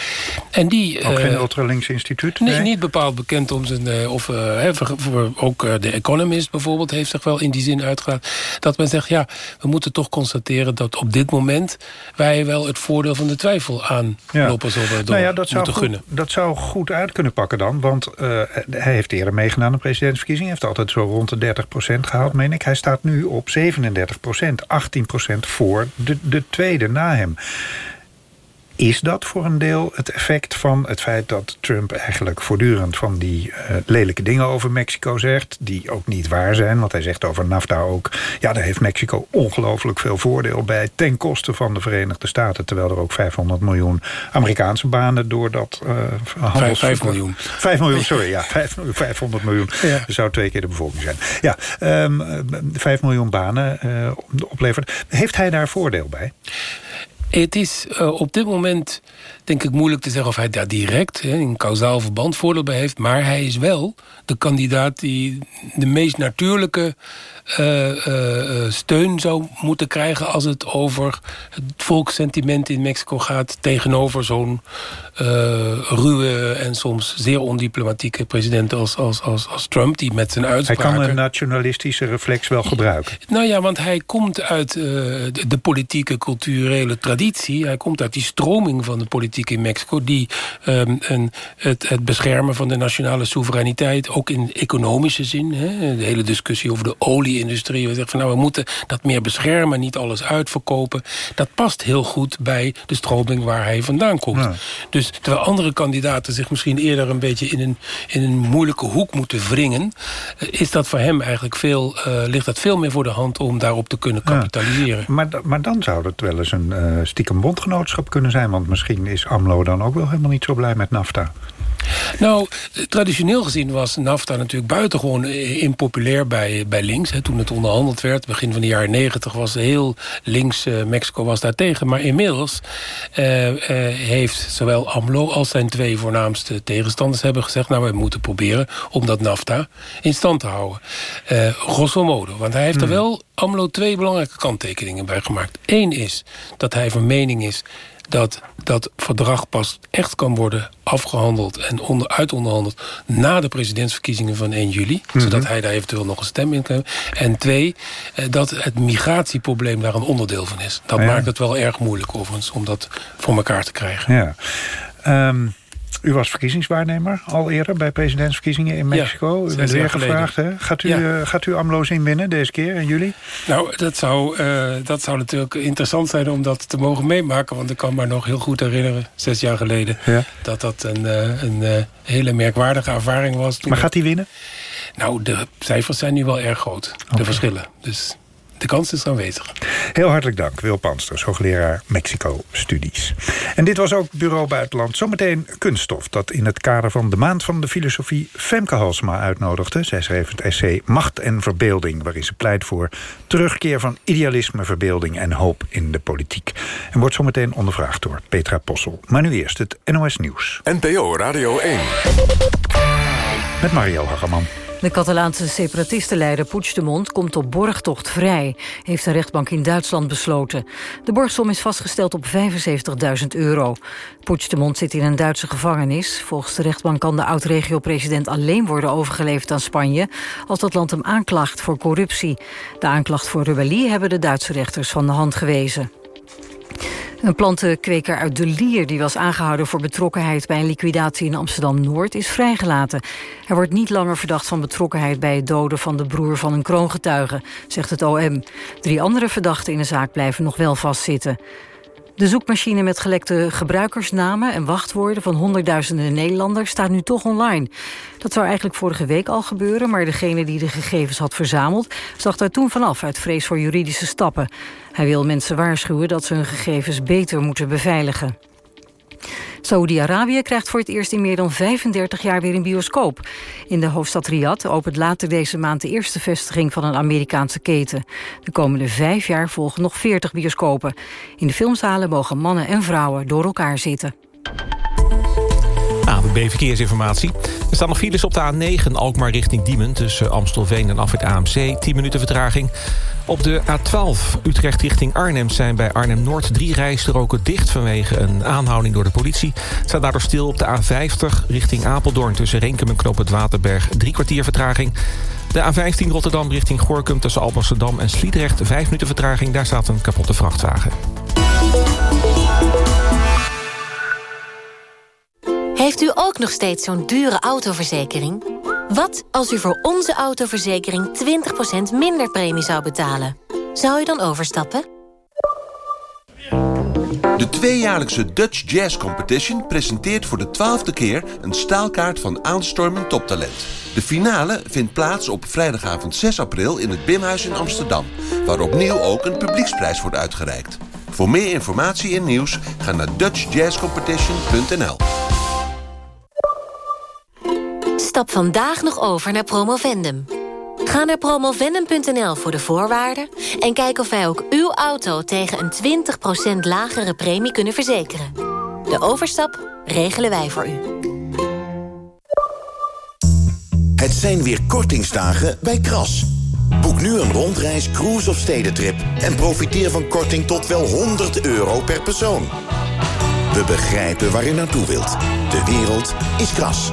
[SPEAKER 25] En die,
[SPEAKER 10] ook geen uh, ultralinks instituut?
[SPEAKER 25] Nee, niet bepaald bekend om zijn... Uh, of uh, voor, voor, ook de Economist bijvoorbeeld heeft zich wel in die zin uitgelaten. Dat men zegt, ja, we moeten toch constateren dat op dit moment... wij wel het voordeel van de twijfel aan ja. Lopez Obrador nou ja, dat
[SPEAKER 10] zou
[SPEAKER 25] moeten gunnen.
[SPEAKER 10] Dat zou goed uit kunnen pakken dan, want hij heeft eerder de presidentsverkiezingen. heeft altijd zo rond de 30% gehaald, meen ik. Hij staat nu op 37% 18% voor de, de tweede na hem. Is dat voor een deel het effect van het feit dat Trump eigenlijk voortdurend van die uh, lelijke dingen over Mexico zegt, die ook niet waar zijn, want hij zegt over NAFTA ook, ja, daar heeft Mexico ongelooflijk veel voordeel bij, ten koste van de Verenigde Staten, terwijl er ook 500 miljoen Amerikaanse banen door dat uh,
[SPEAKER 25] handels... 5 miljoen.
[SPEAKER 10] 5 miljoen, sorry, ja, 5, 500 miljoen. Ja. Dat zou twee keer de bevolking zijn. Ja, um, ehm, 5 miljoen banen uh, oplevert. Heeft hij daar voordeel bij?
[SPEAKER 25] Het is uh, op dit moment denk ik moeilijk te zeggen of hij daar direct hè, in kausaal verband voordeel bij heeft. Maar hij is wel de kandidaat die de meest natuurlijke steun zou moeten krijgen... als het over het volkssentiment in Mexico gaat... tegenover zo'n ruwe en soms zeer ondiplomatieke president als, als, als, als Trump... die met zijn uitspraken...
[SPEAKER 10] Hij kan een nationalistische reflex wel gebruiken.
[SPEAKER 25] Nou ja, want hij komt uit de, de politieke, culturele traditie. Hij komt uit die stroming van de politiek in Mexico... die um, een, het, het beschermen van de nationale soevereiniteit... ook in economische zin, hè, de hele discussie over de olie industrie We zeggen van nou, we moeten dat meer beschermen, niet alles uitverkopen. Dat past heel goed bij de stroming waar hij vandaan komt. Dus terwijl andere kandidaten zich misschien eerder een beetje in een, in een moeilijke hoek moeten wringen, eh, is dat voor hem eigenlijk veel, uh, ligt dat veel meer voor de hand om daarop te kunnen kapitaliseren.
[SPEAKER 10] Ja. Maar, maar dan zou het wel eens een uh, stiekem bondgenootschap kunnen zijn. Want misschien is is AMLO dan ook wel helemaal niet zo blij met NAFTA?
[SPEAKER 25] Nou, traditioneel gezien was NAFTA natuurlijk buitengewoon impopulair bij, bij links. Toen het onderhandeld werd, begin van de jaren negentig... was heel links, uh, Mexico was daar tegen. Maar inmiddels uh, uh, heeft zowel AMLO als zijn twee voornaamste tegenstanders... hebben gezegd, nou, wij moeten proberen om dat NAFTA in stand te houden. grosso modo, want hij heeft er wel AMLO twee belangrijke kanttekeningen bij gemaakt. Eén is dat hij van mening is dat dat verdrag pas echt kan worden afgehandeld en onder, uitonderhandeld na de presidentsverkiezingen van 1 juli. Mhm. Zodat hij daar eventueel nog een stem in kan. En twee, eh, dat het migratieprobleem daar een onderdeel van is. Dat maakt het wel erg moeilijk overigens om dat voor elkaar te krijgen.
[SPEAKER 10] Ja. Um, u was verkiezingswaarnemer al eerder bij presidentsverkiezingen in Mexico. Ja, u werd weer gevraagd. Hè? Gaat, u, ja. uh, gaat u AMLO's inwinnen deze keer in juli?
[SPEAKER 25] Nou, dat zou, uh, dat zou natuurlijk interessant zijn om dat te mogen meemaken. Want ik kan me nog heel goed herinneren, zes jaar geleden... Ja. dat dat een, uh, een hele merkwaardige ervaring was.
[SPEAKER 10] Maar gaat hij winnen?
[SPEAKER 25] Nou, de cijfers zijn nu wel erg groot. Okay. De verschillen. Dus de kans is aanwezig.
[SPEAKER 10] Heel hartelijk dank, Wil Pansters, hoogleraar Mexico-studies. En dit was ook Bureau Buitenland. Zometeen kunststof, dat in het kader van de Maand van de Filosofie... Femke Halsema uitnodigde. Zij schreef het essay Macht en Verbeelding... waarin ze pleit voor terugkeer van idealisme, verbeelding en hoop in de politiek. En wordt zometeen ondervraagd door Petra Possel. Maar nu eerst het NOS Nieuws.
[SPEAKER 9] NPO Radio 1.
[SPEAKER 10] Met Mario Hageman.
[SPEAKER 12] De Catalaanse separatistenleider Puigdemont komt op borgtocht vrij... heeft de rechtbank in Duitsland besloten. De borgsom is vastgesteld op 75.000 euro. Puigdemont zit in een Duitse gevangenis. Volgens de rechtbank kan de oud-regio-president alleen worden overgeleverd aan Spanje... als dat land hem aanklaagt voor corruptie. De aanklacht voor rebellie hebben de Duitse rechters van de hand gewezen. Een plantenkweker uit De Lier die was aangehouden voor betrokkenheid bij een liquidatie in Amsterdam-Noord is vrijgelaten. Hij wordt niet langer verdacht van betrokkenheid bij het doden van de broer van een kroongetuige, zegt het OM. Drie andere verdachten in de zaak blijven nog wel vastzitten. De zoekmachine met gelekte gebruikersnamen en wachtwoorden van honderdduizenden Nederlanders staat nu toch online. Dat zou eigenlijk vorige week al gebeuren, maar degene die de gegevens had verzameld zag daar toen vanaf uit vrees voor juridische stappen. Hij wil mensen waarschuwen dat ze hun gegevens beter moeten beveiligen. Saoedi-Arabië krijgt voor het eerst in meer dan 35 jaar weer een bioscoop. In de hoofdstad Riyadh opent later deze maand de eerste vestiging van een Amerikaanse keten. De komende vijf jaar volgen nog 40 bioscopen. In de filmzalen mogen mannen en vrouwen door elkaar zitten.
[SPEAKER 26] ANWB Verkeersinformatie. Er staan nog files op de A9 Alkmaar richting Diemen... tussen Amstelveen en Afrit AMC. 10 minuten vertraging. Op de A12 Utrecht richting Arnhem zijn bij Arnhem-Noord... drie rijstroken dicht vanwege een aanhouding door de politie. Het staat daardoor stil op de A50 richting Apeldoorn... tussen Renkum en Knoop het Waterberg. Drie kwartier vertraging. De A15 Rotterdam richting Gorkum tussen Alblasserdam en Sliedrecht. Vijf minuten vertraging, daar staat een kapotte vrachtwagen.
[SPEAKER 7] Heeft u ook nog steeds zo'n dure autoverzekering? Wat als u voor onze autoverzekering 20% minder premie zou betalen? Zou u dan overstappen?
[SPEAKER 27] De tweejaarlijkse Dutch Jazz Competition presenteert voor de twaalfde keer... een staalkaart van aanstormend toptalent. De finale vindt plaats op vrijdagavond 6 april in het Bimhuis in Amsterdam... waar opnieuw ook een publieksprijs wordt uitgereikt. Voor meer informatie en nieuws ga naar dutchjazzcompetition.nl.
[SPEAKER 7] Stap vandaag nog over naar Promovendum. Ga naar promovendum.nl voor de voorwaarden... en kijk of wij ook uw auto tegen een 20% lagere premie kunnen verzekeren. De overstap regelen wij voor u.
[SPEAKER 28] Het zijn weer kortingsdagen bij Kras. Boek nu een rondreis, cruise of stedentrip... en profiteer van korting tot wel 100 euro per persoon. We begrijpen waar u naartoe wilt. De wereld is Kras.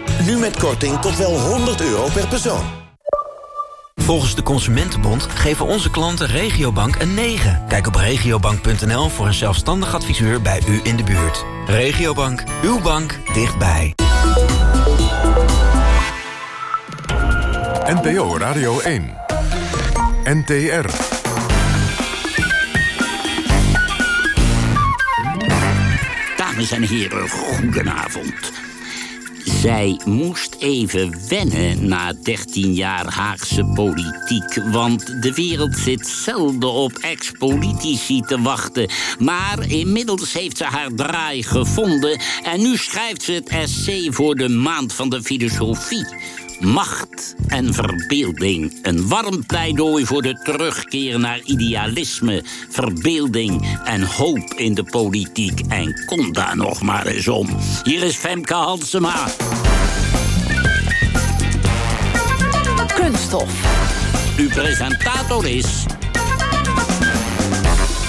[SPEAKER 28] Nu met korting tot wel 100 euro per persoon.
[SPEAKER 29] Volgens de Consumentenbond geven onze klanten Regiobank een 9. Kijk op regiobank.nl voor een zelfstandig adviseur bij u in de buurt. Regiobank, uw bank dichtbij.
[SPEAKER 9] NPO Radio 1. NTR.
[SPEAKER 30] Dames en heren, goedenavond. Zij moest even wennen na 13 jaar Haagse politiek. Want de wereld zit zelden op ex-politici te wachten. Maar inmiddels heeft ze haar draai gevonden. En nu schrijft ze het essay voor de Maand van de Filosofie. Macht en verbeelding. Een warm pleidooi voor de terugkeer naar idealisme, verbeelding en hoop in de politiek. En kom daar nog maar eens om. Hier is Femke Halsema.
[SPEAKER 31] Kunststof.
[SPEAKER 30] Uw presentator is...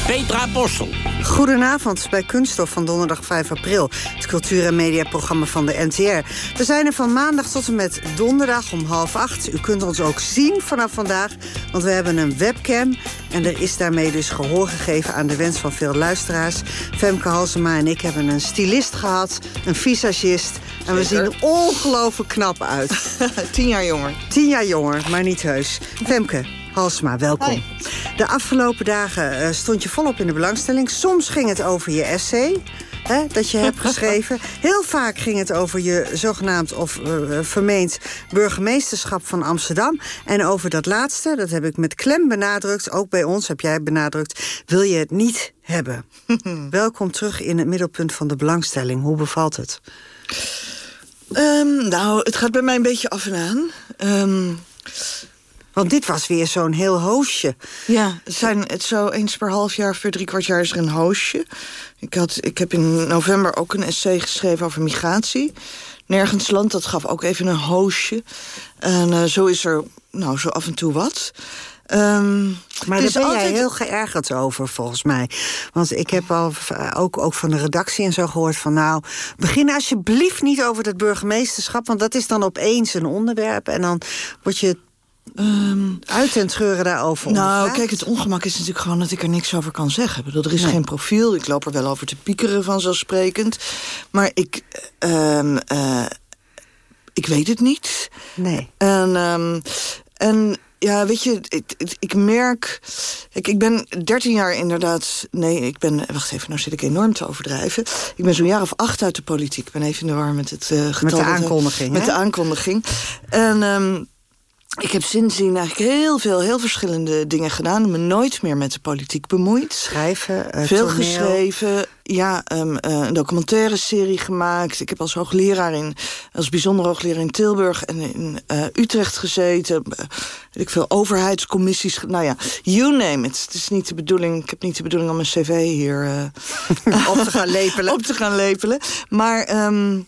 [SPEAKER 30] Petra Bossel.
[SPEAKER 31] Goedenavond bij Kunststof van donderdag 5 april. Het cultuur- en mediaprogramma van de NTR. We zijn er van maandag tot en met donderdag om half acht. U kunt ons ook zien vanaf vandaag, want we hebben een webcam. En er is daarmee dus gehoor gegeven aan de wens van veel luisteraars. Femke Halsema en ik hebben een stylist gehad, een visagist... En we zien er ongelooflijk knap uit.
[SPEAKER 32] Tien jaar jonger.
[SPEAKER 31] Tien jaar jonger, maar niet heus. Femke, Halsema, welkom. De afgelopen dagen uh, stond je volop in de belangstelling. Soms ging het over je essay. Hè, dat je hebt geschreven. Heel vaak ging het over je zogenaamd of uh, vermeend burgemeesterschap van Amsterdam. En over dat laatste, dat heb ik met klem benadrukt, ook bij ons heb jij benadrukt, wil je het niet hebben. Welkom terug in het middelpunt van de belangstelling. Hoe bevalt het?
[SPEAKER 32] Um, nou, het gaat bij mij een beetje af en aan. Um,
[SPEAKER 31] want dit was weer zo'n heel hoosje.
[SPEAKER 32] Ja, het, zijn, het zo eens per half jaar, per drie kwart jaar is er een hoosje. Ik, had, ik heb in november ook een essay geschreven over migratie. Nergens land, dat gaf ook even een hoosje. En uh, zo is er nou zo af en toe wat. Um,
[SPEAKER 31] maar daar ben altijd... jij heel geërgerd over, volgens mij. Want ik heb al ook, ook van de redactie en zo gehoord van... nou, begin alsjeblieft niet over dat burgemeesterschap... want dat is dan opeens een onderwerp... en dan word je Um, uit en scheuren daarover
[SPEAKER 32] Nou, kijk, het ongemak is natuurlijk gewoon dat ik er niks over kan zeggen. Ik bedoel, er is nee. geen profiel, ik loop er wel over te piekeren vanzelfsprekend. Maar ik, um, uh, ik weet het niet.
[SPEAKER 31] Nee.
[SPEAKER 32] En, um, en ja, weet je, ik, ik merk... Ik, ik ben 13 jaar inderdaad... Nee, ik ben... Wacht even, nou zit ik enorm te overdrijven. Ik ben zo'n jaar of acht uit de politiek. Ik ben even in de war met het uh, getal.
[SPEAKER 31] Met de aankondiging,
[SPEAKER 32] Met de aankondiging. En... Um, ik heb sindsdien eigenlijk heel veel, heel verschillende dingen gedaan. Me nooit meer met de politiek bemoeid.
[SPEAKER 31] Schrijven, uh,
[SPEAKER 32] Veel
[SPEAKER 31] toneel.
[SPEAKER 32] geschreven. Ja, um, uh, een documentaire serie gemaakt. Ik heb als hoogleraar in, als bijzonder hoogleraar in Tilburg en in uh, Utrecht gezeten. ik veel overheidscommissies. Nou ja, you name it. Het is niet de bedoeling. Ik heb niet de bedoeling om een cv hier
[SPEAKER 31] op te gaan lepelen.
[SPEAKER 32] op te gaan lepelen. Maar um,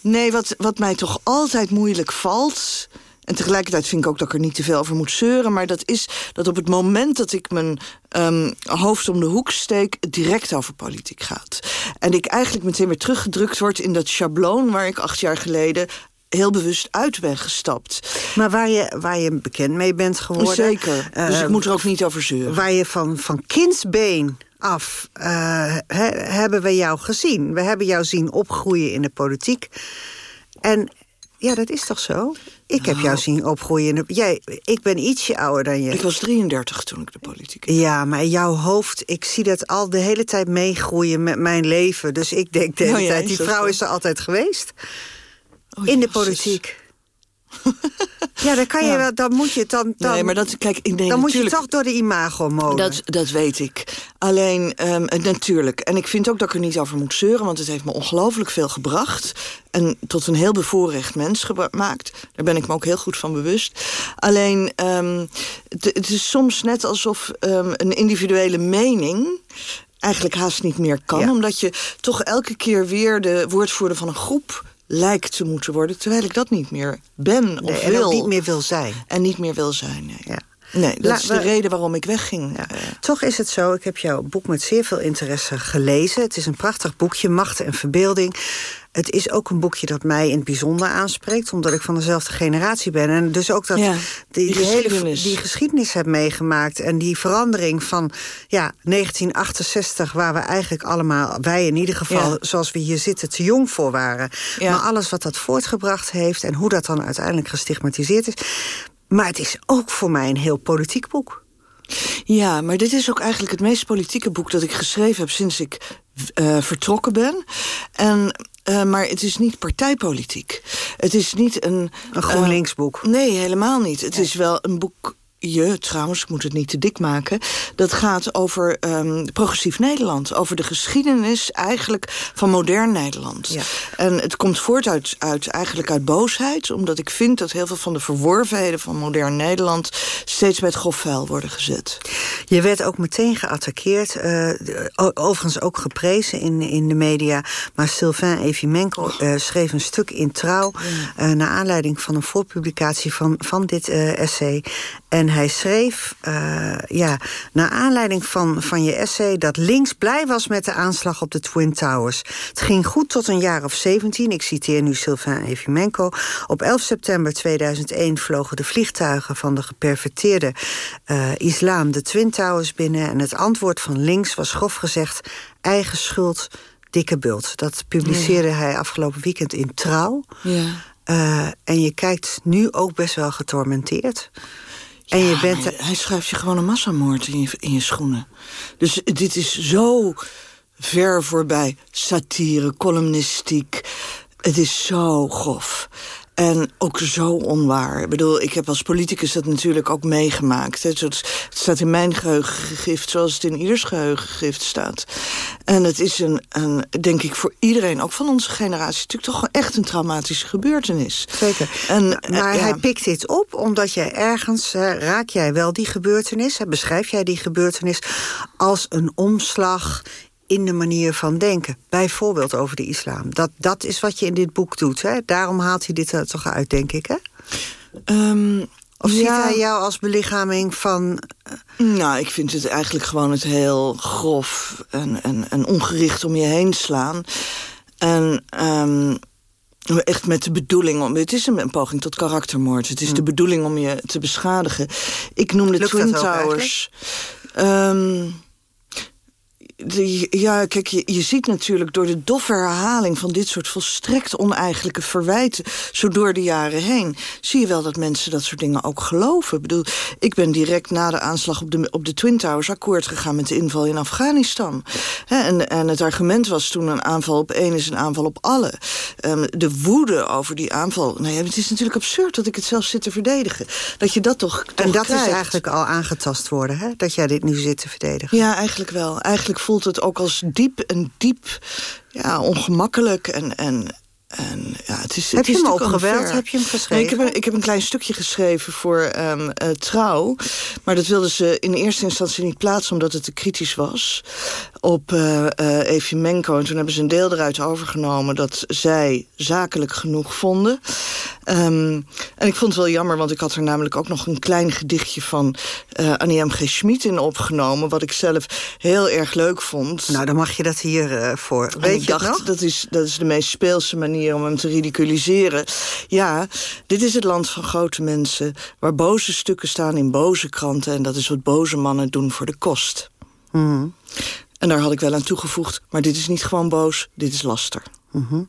[SPEAKER 32] nee, wat, wat mij toch altijd moeilijk valt. En tegelijkertijd vind ik ook dat ik er niet te veel over moet zeuren. Maar dat is dat op het moment dat ik mijn um, hoofd om de hoek steek... het direct over politiek gaat. En ik eigenlijk meteen weer teruggedrukt word in dat schabloon... waar ik acht jaar geleden heel bewust uit ben gestapt.
[SPEAKER 31] Maar waar je, waar je bekend mee bent geworden...
[SPEAKER 32] Zeker, uh, dus ik moet er ook niet over zeuren.
[SPEAKER 31] Waar je van, van kindsbeen af uh, he, hebben we jou gezien. We hebben jou zien opgroeien in de politiek. En ja, dat is toch zo? Ik
[SPEAKER 32] Nou.
[SPEAKER 31] heb jou zien opgroeien. Jij, ik ben ietsje ouder dan je.
[SPEAKER 32] Ik was 33 toen ik de politiek
[SPEAKER 31] in. Ja, maar jouw hoofd, ik zie dat al de hele tijd meegroeien met mijn leven. Dus ik denk de hele
[SPEAKER 32] Oh ja,
[SPEAKER 31] tijd, die vrouw is er altijd geweest.
[SPEAKER 32] Oh,
[SPEAKER 31] in de politiek. ja, dan kan je
[SPEAKER 32] Ja.
[SPEAKER 31] wel, dan moet je dan, dan,
[SPEAKER 32] nee, maar dat, kijk, nee,
[SPEAKER 31] dan moet je toch door de imago-molen.
[SPEAKER 32] Dat, dat weet ik. Alleen, um, natuurlijk. En ik vind ook dat ik er niet over moet zeuren... want het heeft me ongelooflijk veel gebracht. En tot een heel bevoorrecht mens gemaakt. Daar ben ik me ook heel goed van bewust. Alleen, um, het, het is soms net alsof um, een individuele mening eigenlijk haast niet meer kan.
[SPEAKER 31] Ja.
[SPEAKER 32] Omdat je toch elke keer weer de woordvoerder van een groep lijkt te moeten worden... terwijl ik dat niet meer ben of
[SPEAKER 31] Nee, en
[SPEAKER 32] wil.
[SPEAKER 31] niet meer wil zijn.
[SPEAKER 32] En niet meer wil zijn, nee.
[SPEAKER 31] Ja.
[SPEAKER 32] Nee, dat
[SPEAKER 31] La-
[SPEAKER 32] is de
[SPEAKER 31] we-
[SPEAKER 32] reden waarom ik wegging.
[SPEAKER 31] Ja.
[SPEAKER 32] Eh,
[SPEAKER 31] Toch is het zo, ik heb jouw boek met zeer veel interesse gelezen. Het is een prachtig boekje, Macht en Verbeelding. Het is ook een boekje dat mij in het bijzonder aanspreekt... omdat ik van dezelfde generatie ben. En dus ook dat
[SPEAKER 32] Ja,
[SPEAKER 31] die,
[SPEAKER 32] die
[SPEAKER 31] die hele
[SPEAKER 32] geschiedenis.
[SPEAKER 31] die geschiedenis heb meegemaakt... en die verandering van ja, 1968... waar we eigenlijk allemaal, wij in ieder geval...
[SPEAKER 32] Ja.
[SPEAKER 31] zoals we hier zitten, te jong voor waren.
[SPEAKER 32] Ja.
[SPEAKER 31] Maar alles wat dat voortgebracht heeft... en hoe dat dan uiteindelijk gestigmatiseerd is... Maar het is ook voor mij een heel politiek boek.
[SPEAKER 32] Ja, maar dit is ook eigenlijk het meest politieke boek dat ik geschreven heb sinds ik eh, vertrokken ben. En, eh, maar het is niet partijpolitiek. Het is niet een...
[SPEAKER 31] Een GroenLinks-boek.
[SPEAKER 32] nee, helemaal niet. Het is wel een boek... Je, trouwens, ik moet het niet te dik maken. Dat gaat over ehm, progressief Nederland. Over de geschiedenis eigenlijk van modern Nederland.
[SPEAKER 31] Ja.
[SPEAKER 32] En het komt voort uit, uit, eigenlijk uit boosheid. Omdat ik vind dat heel veel van de verworvenheden van modern Nederland... steeds bij het grof vuil worden gezet.
[SPEAKER 31] Je werd ook meteen geattaqueerd. eh, overigens ook geprezen in, in de media. Maar Sylvain Evimenko eh, schreef een stuk in Trouw... eh, naar aanleiding van een voorpublicatie van, van dit essay. En hij schreef, eh, ja, naar aanleiding van, van je essay... dat links blij was met de aanslag op de Twin Towers. Het ging goed tot een jaar of 17. Ik citeer nu Sylvain Evimenko. Op 11 september 2001 vlogen de vliegtuigen van de geperverteerde eh, islam... de Twin Towers binnen. En het antwoord van links was grof gezegd... eigen schuld, dikke bult. Dat publiceerde hij afgelopen weekend in Trouw.
[SPEAKER 32] Ja.
[SPEAKER 31] Eh, en je kijkt nu ook best wel getormenteerd. En je bent...
[SPEAKER 32] Hij schuift je gewoon een massamoord in je, in je schoenen. Dus dit is zo ver voorbij satire, columnistiek. Het is zo grof. En ook zo onwaar. Ik bedoel, ik heb als politicus dat natuurlijk ook meegemaakt. Hè. Het staat in mijn geheugengift zoals het in ieders geheugengift staat. En het is een, een, denk ik, voor iedereen, ook van onze generatie... natuurlijk toch echt een traumatische gebeurtenis.
[SPEAKER 31] Zeker.
[SPEAKER 32] En,
[SPEAKER 31] maar
[SPEAKER 32] eh, ja.
[SPEAKER 31] hij pikt dit op omdat jij ergens... raak jij wel die gebeurtenis, hè, beschrijf jij die gebeurtenis... als een omslag in de manier van denken. Bijvoorbeeld over de islam. Dat, dat is wat je in dit boek doet. Hè? Daarom haalt hij dit er toch uit, denk ik, hè?
[SPEAKER 32] Ehm,
[SPEAKER 31] Of ziet
[SPEAKER 32] ja.
[SPEAKER 31] hij jou als belichaming van...
[SPEAKER 32] Nou, ik vind het eigenlijk gewoon het heel grof en, en, en ongericht om je heen slaan. En ehm, echt met de bedoeling om... Het is een, een poging tot karaktermoord. Het is de bedoeling om je te beschadigen. Ik noem de
[SPEAKER 31] Lukt
[SPEAKER 32] Twin Towers... Ehm, ja, kijk, je, je ziet natuurlijk door de doffe herhaling... van dit soort volstrekt oneigenlijke verwijten... zo door de jaren heen... zie je wel dat mensen dat soort dingen ook geloven. Ik bedoel, ik ben direct na de aanslag op de, op de Twin Towers... akkoord gegaan met de inval in Afghanistan. En, en het argument was toen een aanval op één is een aanval op alle. Ehm, de woede over die aanval... Nou ja, het is natuurlijk absurd dat ik het zelf zit te verdedigen. Dat je dat toch, toch
[SPEAKER 31] En dat
[SPEAKER 32] krijgt.
[SPEAKER 31] is eigenlijk al aangetast worden, hè? Dat jij dit nu zit te verdedigen.
[SPEAKER 32] Ja, eigenlijk wel. Eigenlijk voelt het ook als diep en diep ja, ongemakkelijk. En, en, en, ja, het is,
[SPEAKER 31] Heb
[SPEAKER 32] het
[SPEAKER 31] je hem opgeweld? Heb je hem geschreven?
[SPEAKER 32] Nee, ik, heb een, ik heb een klein stukje geschreven voor ehm, eh, Trouw. Maar dat wilden ze in eerste instantie niet plaatsen... omdat het te kritisch was op eh eh Evie Menko. En toen hebben ze een deel eruit overgenomen... dat zij zakelijk genoeg vonden. Ehm, en ik vond het wel jammer, want ik had er namelijk ook nog een klein gedichtje van eh Annie M. G. Schmid in opgenomen. Wat ik zelf heel erg leuk vond.
[SPEAKER 31] Nou, dan mag je dat hier eh, voor.
[SPEAKER 32] En
[SPEAKER 31] Weet
[SPEAKER 32] ik
[SPEAKER 31] je
[SPEAKER 32] dacht,
[SPEAKER 31] nog?
[SPEAKER 32] Dat, is, dat is de meest speelse manier om hem te ridiculiseren. Ja, dit is het land van grote mensen... waar boze stukken staan in boze kranten... en dat is wat boze mannen doen voor de kost.
[SPEAKER 31] Mhm.
[SPEAKER 32] En daar had ik wel aan toegevoegd... maar dit is niet gewoon boos, dit is laster.
[SPEAKER 31] Mhm.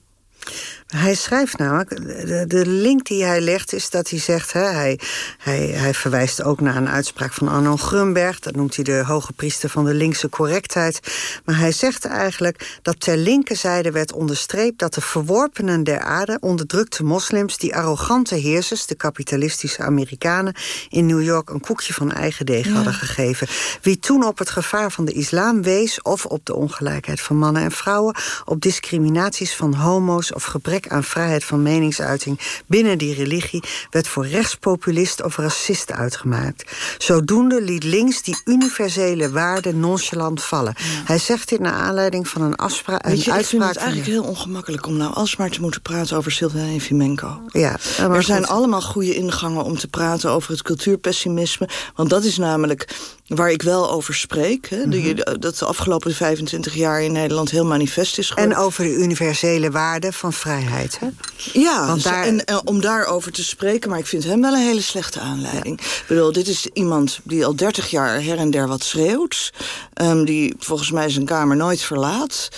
[SPEAKER 31] Hij schrijft namelijk, de, de link die hij legt is dat hij zegt... Hè, hij, hij, hij verwijst ook naar een uitspraak van Arno Grunberg... dat noemt hij de hoge priester van de linkse correctheid. Maar hij zegt eigenlijk dat ter linkerzijde werd onderstreept... dat de verworpenen der aarde, onderdrukte moslims... die arrogante heersers, de kapitalistische Amerikanen... in New York een koekje van eigen deeg
[SPEAKER 32] Ja.
[SPEAKER 31] hadden gegeven. Wie toen op het gevaar van de islam wees... of op de ongelijkheid van mannen en vrouwen... op discriminaties van homo's of gebrek aan vrijheid van meningsuiting... binnen die religie werd voor rechtspopulist of racist uitgemaakt. Zodoende liet links die universele waarden nonchalant vallen. Hij zegt dit naar aanleiding van een, afspraak,
[SPEAKER 32] Weet
[SPEAKER 31] een
[SPEAKER 32] je, ik vind
[SPEAKER 31] uitspraak...
[SPEAKER 32] het eigenlijk heel ongemakkelijk om nou alsmaar te moeten praten over Sylvain Efimenko.
[SPEAKER 31] Ja,
[SPEAKER 32] er zijn allemaal goede ingangen om te praten over het cultuurpessimisme. Want dat is namelijk waar ik wel over spreek. Hè, die- dat de afgelopen 25 jaar in Nederland heel manifest is geworden.
[SPEAKER 31] En over de universele waarden van vrijheid, hè?
[SPEAKER 32] Ja,
[SPEAKER 31] Want daar-
[SPEAKER 32] en, en om daarover te spreken, maar ik vind hem wel een hele slechte aanleiding. Ik bedoel, dit is iemand die al 30 jaar her en der wat schreeuwt. ehm, die volgens mij zijn kamer nooit verlaat.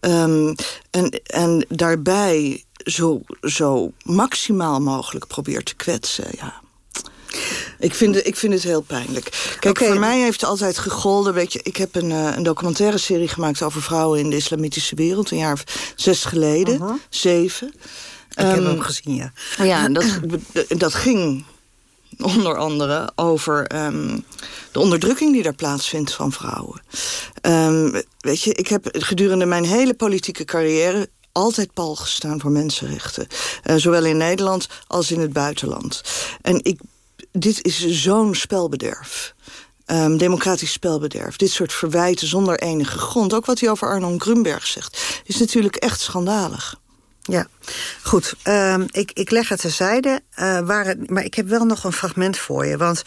[SPEAKER 32] Ehm, en, en daarbij zo, zo maximaal mogelijk probeert te kwetsen, ja. Ik vind, het, ik vind het heel pijnlijk. Kijk, voor mij heeft het altijd gegolden... Weet je, ik heb een, eh, een documentaire serie gemaakt over vrouwen in de islamitische wereld... een jaar of zes geleden, zeven.
[SPEAKER 31] Ik heb
[SPEAKER 32] Ehm,
[SPEAKER 31] hem gezien, ja.
[SPEAKER 32] Ja, en dat, dat ging onder andere over ehm, de onderdrukking die daar plaatsvindt van vrouwen. Ehm, weet je, ik heb gedurende mijn hele politieke carrière altijd pal gestaan voor mensenrechten. Eh, zowel in Nederland als in het buitenland. En ik, dit is zo'n spelbederf. Ehm, democratisch spelbederf. Dit soort verwijten zonder enige grond. Ook wat hij over Arnon Grunberg zegt. Is natuurlijk echt schandalig.
[SPEAKER 31] Ja, goed. Ehm, ik, ik leg het terzijde, eh, waar het, maar ik heb wel nog een fragment voor je. Want,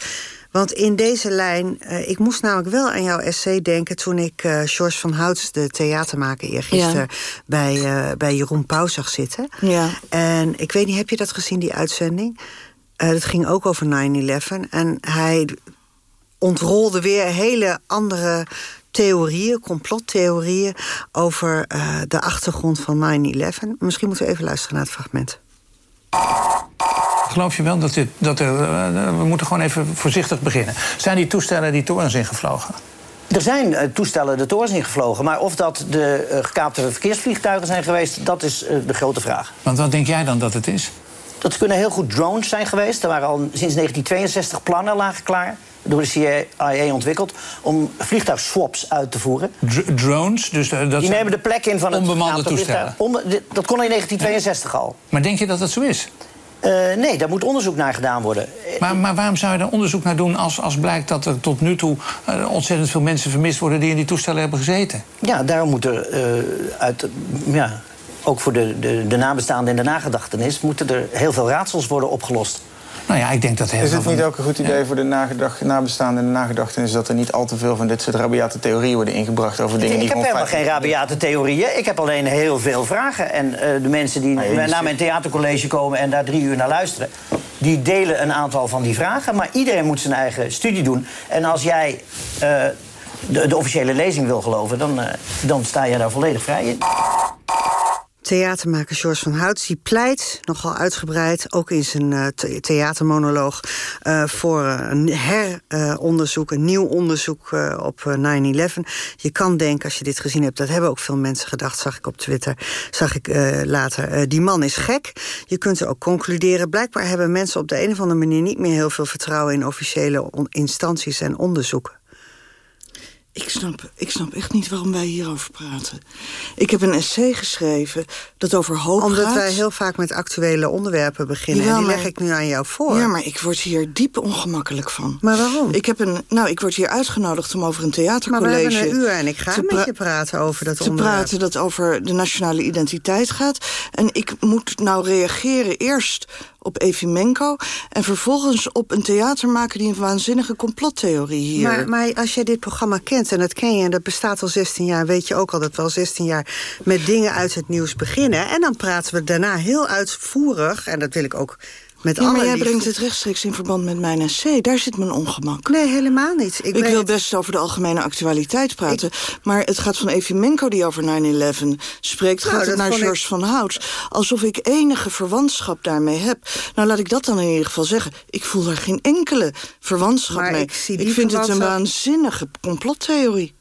[SPEAKER 31] want in deze lijn, eh, ik moest namelijk wel aan jouw essay denken... toen ik eh George van Houts, de theatermaker, eergisteren... bij, eh, bij Jeroen Pauw zag zitten.
[SPEAKER 32] Ja.
[SPEAKER 31] En ik weet niet, heb je dat gezien, die uitzending? Eh dat ging ook over 9-11. En hij ontrolde weer hele andere theorieën, complottheorieën... over eh, de achtergrond van 9-11. Misschien moeten we even luisteren naar het fragment.
[SPEAKER 33] Geloof je wel dat, dit, dat er... eh, we moeten gewoon even voorzichtig beginnen. Zijn die toestellen die torens ingevlogen?
[SPEAKER 34] Er zijn eh, toestellen de torens ingevlogen. Maar of dat de eh, gekaapte verkeersvliegtuigen zijn geweest... dat is eh, de grote vraag.
[SPEAKER 33] Want wat denk jij dan dat het is?
[SPEAKER 34] Dat kunnen heel goed drones zijn geweest. Er waren al sinds 1962 plannen lagen klaar door de CIA ontwikkeld om vliegtuigswaps uit te voeren.
[SPEAKER 33] Dr- drones? Dus, eh, dat
[SPEAKER 34] Die nemen de plek in van het
[SPEAKER 33] onbemande
[SPEAKER 34] gekaapte
[SPEAKER 33] toestellen.
[SPEAKER 34] Onbe- dat kon in 1962 al.
[SPEAKER 33] Maar denk je dat dat zo is?
[SPEAKER 34] Eh, nee, daar moet onderzoek naar gedaan worden.
[SPEAKER 33] Maar, maar waarom zou je daar onderzoek naar doen als, als blijkt dat er tot nu toe eh, ontzettend veel mensen vermist worden die in die toestellen hebben gezeten?
[SPEAKER 34] Ja, daarom moet er uit, ja, ook voor de, de, de nabestaanden en de nagedachtenis... moeten er heel veel raadsels worden opgelost.
[SPEAKER 33] Nou ja, ik denk dat heel
[SPEAKER 35] Is het
[SPEAKER 33] van-
[SPEAKER 35] niet ook een goed idee voor de nagedacht, nabestaanden en de nagedachtenis... dat er niet al te veel van dit soort rabiate theorieën worden ingebracht over dingen
[SPEAKER 34] ik
[SPEAKER 35] die
[SPEAKER 34] heb
[SPEAKER 35] gewoon
[SPEAKER 34] helemaal geen rabiate theorieën. Ik heb alleen heel veel vragen. En eh, de mensen die
[SPEAKER 35] je
[SPEAKER 34] naar mijn theatercollege komen en daar drie uur naar luisteren... die delen een aantal van die vragen. Maar iedereen moet zijn eigen studie doen. En als jij eh, de, de officiële lezing wil geloven... Dan, eh, dan sta je daar volledig vrij in.
[SPEAKER 31] Theatermaker George van Houts die pleit, nogal uitgebreid... ook in zijn eh, the- theatermonoloog... eh, voor een heronderzoek, een nieuw onderzoek eh, op eh, 9-11. Je kan denken, als je dit gezien hebt... dat hebben ook veel mensen gedacht, zag ik op Twitter... zag ik later, die man is gek. Je kunt er ook concluderen... blijkbaar hebben mensen op de een of andere manier... niet meer heel veel vertrouwen in officiële instanties en onderzoeken.
[SPEAKER 32] Ik snap, ik snap echt niet waarom wij hierover praten. Ik heb een essay geschreven dat over hoop
[SPEAKER 31] Omdat
[SPEAKER 32] gaat.
[SPEAKER 31] wij heel vaak met actuele onderwerpen beginnen. En die
[SPEAKER 32] maar-
[SPEAKER 31] leg ik nu aan jou voor.
[SPEAKER 32] Ja, maar ik word hier diep ongemakkelijk van.
[SPEAKER 31] Maar waarom?
[SPEAKER 32] Ik, heb een, nou, ik word hier uitgenodigd om over een
[SPEAKER 31] Maar
[SPEAKER 32] theatercollege...
[SPEAKER 31] we hebben een uur en ik ga
[SPEAKER 32] te
[SPEAKER 31] met
[SPEAKER 32] pra-
[SPEAKER 31] je praten over dat
[SPEAKER 32] te
[SPEAKER 31] onderwerp.
[SPEAKER 32] praten dat over de nationale identiteit gaat. En ik moet nou reageren eerst op Evimenko... en vervolgens op een theatermaker die een waanzinnige complottheorie hier...
[SPEAKER 31] Maar, maar als jij dit programma kent, en dat ken je... en dat bestaat al 16 jaar, weet je ook al dat we al 16 jaar... met dingen uit het nieuws beginnen. En dan praten we daarna heel uitvoerig... en dat wil ik ook met
[SPEAKER 32] ja,
[SPEAKER 31] alle
[SPEAKER 32] maar jij
[SPEAKER 31] liefde-
[SPEAKER 32] brengt het rechtstreeks in verband met mijn essay. Daar zit mijn ongemak.
[SPEAKER 31] Nee, helemaal niet. Ik,
[SPEAKER 32] wil
[SPEAKER 31] het-
[SPEAKER 32] best over de algemene actualiteit praten. Maar het gaat van Evimenko die over 9-11 spreekt.
[SPEAKER 31] Nou,
[SPEAKER 32] gaat het naar
[SPEAKER 31] ik-
[SPEAKER 32] George van Houts. Alsof ik enige verwantschap daarmee heb. Nou, laat ik dat dan in ieder geval zeggen. Ik voel daar geen enkele verwantschap
[SPEAKER 31] Maar
[SPEAKER 32] mee.
[SPEAKER 31] ik zie die
[SPEAKER 32] vind het een waanzinnige complottheorie.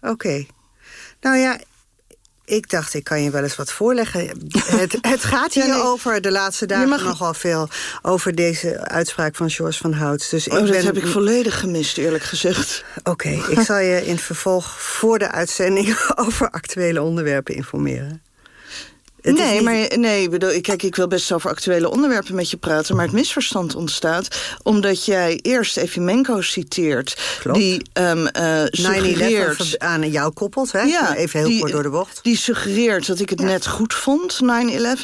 [SPEAKER 31] Oké. Nou ja, ik dacht, ik kan je wel eens wat voorleggen. het, het gaat hier
[SPEAKER 32] Ja, nee.
[SPEAKER 31] over, de laatste dagen
[SPEAKER 32] mag-
[SPEAKER 31] nogal veel... over deze uitspraak van George van Houts. Dus
[SPEAKER 32] Oh,
[SPEAKER 31] ik
[SPEAKER 32] dat
[SPEAKER 31] ben...
[SPEAKER 32] heb ik volledig gemist, eerlijk gezegd.
[SPEAKER 31] Oké, ik zal je in het vervolg voor de uitzending... over actuele onderwerpen informeren. Het
[SPEAKER 32] nee,
[SPEAKER 31] niet-
[SPEAKER 32] maar nee, bedoel, kijk, ik wil best over actuele onderwerpen met je praten... maar het misverstand ontstaat omdat jij eerst Evimenko citeert...
[SPEAKER 31] Klopt.
[SPEAKER 32] die eh
[SPEAKER 31] 9-11
[SPEAKER 32] suggereert...
[SPEAKER 31] aan jou koppelt, hè?
[SPEAKER 32] Ja,
[SPEAKER 31] Even heel
[SPEAKER 32] die-
[SPEAKER 31] kort door de bocht.
[SPEAKER 32] Die suggereert dat ik het net goed vond, 9-11...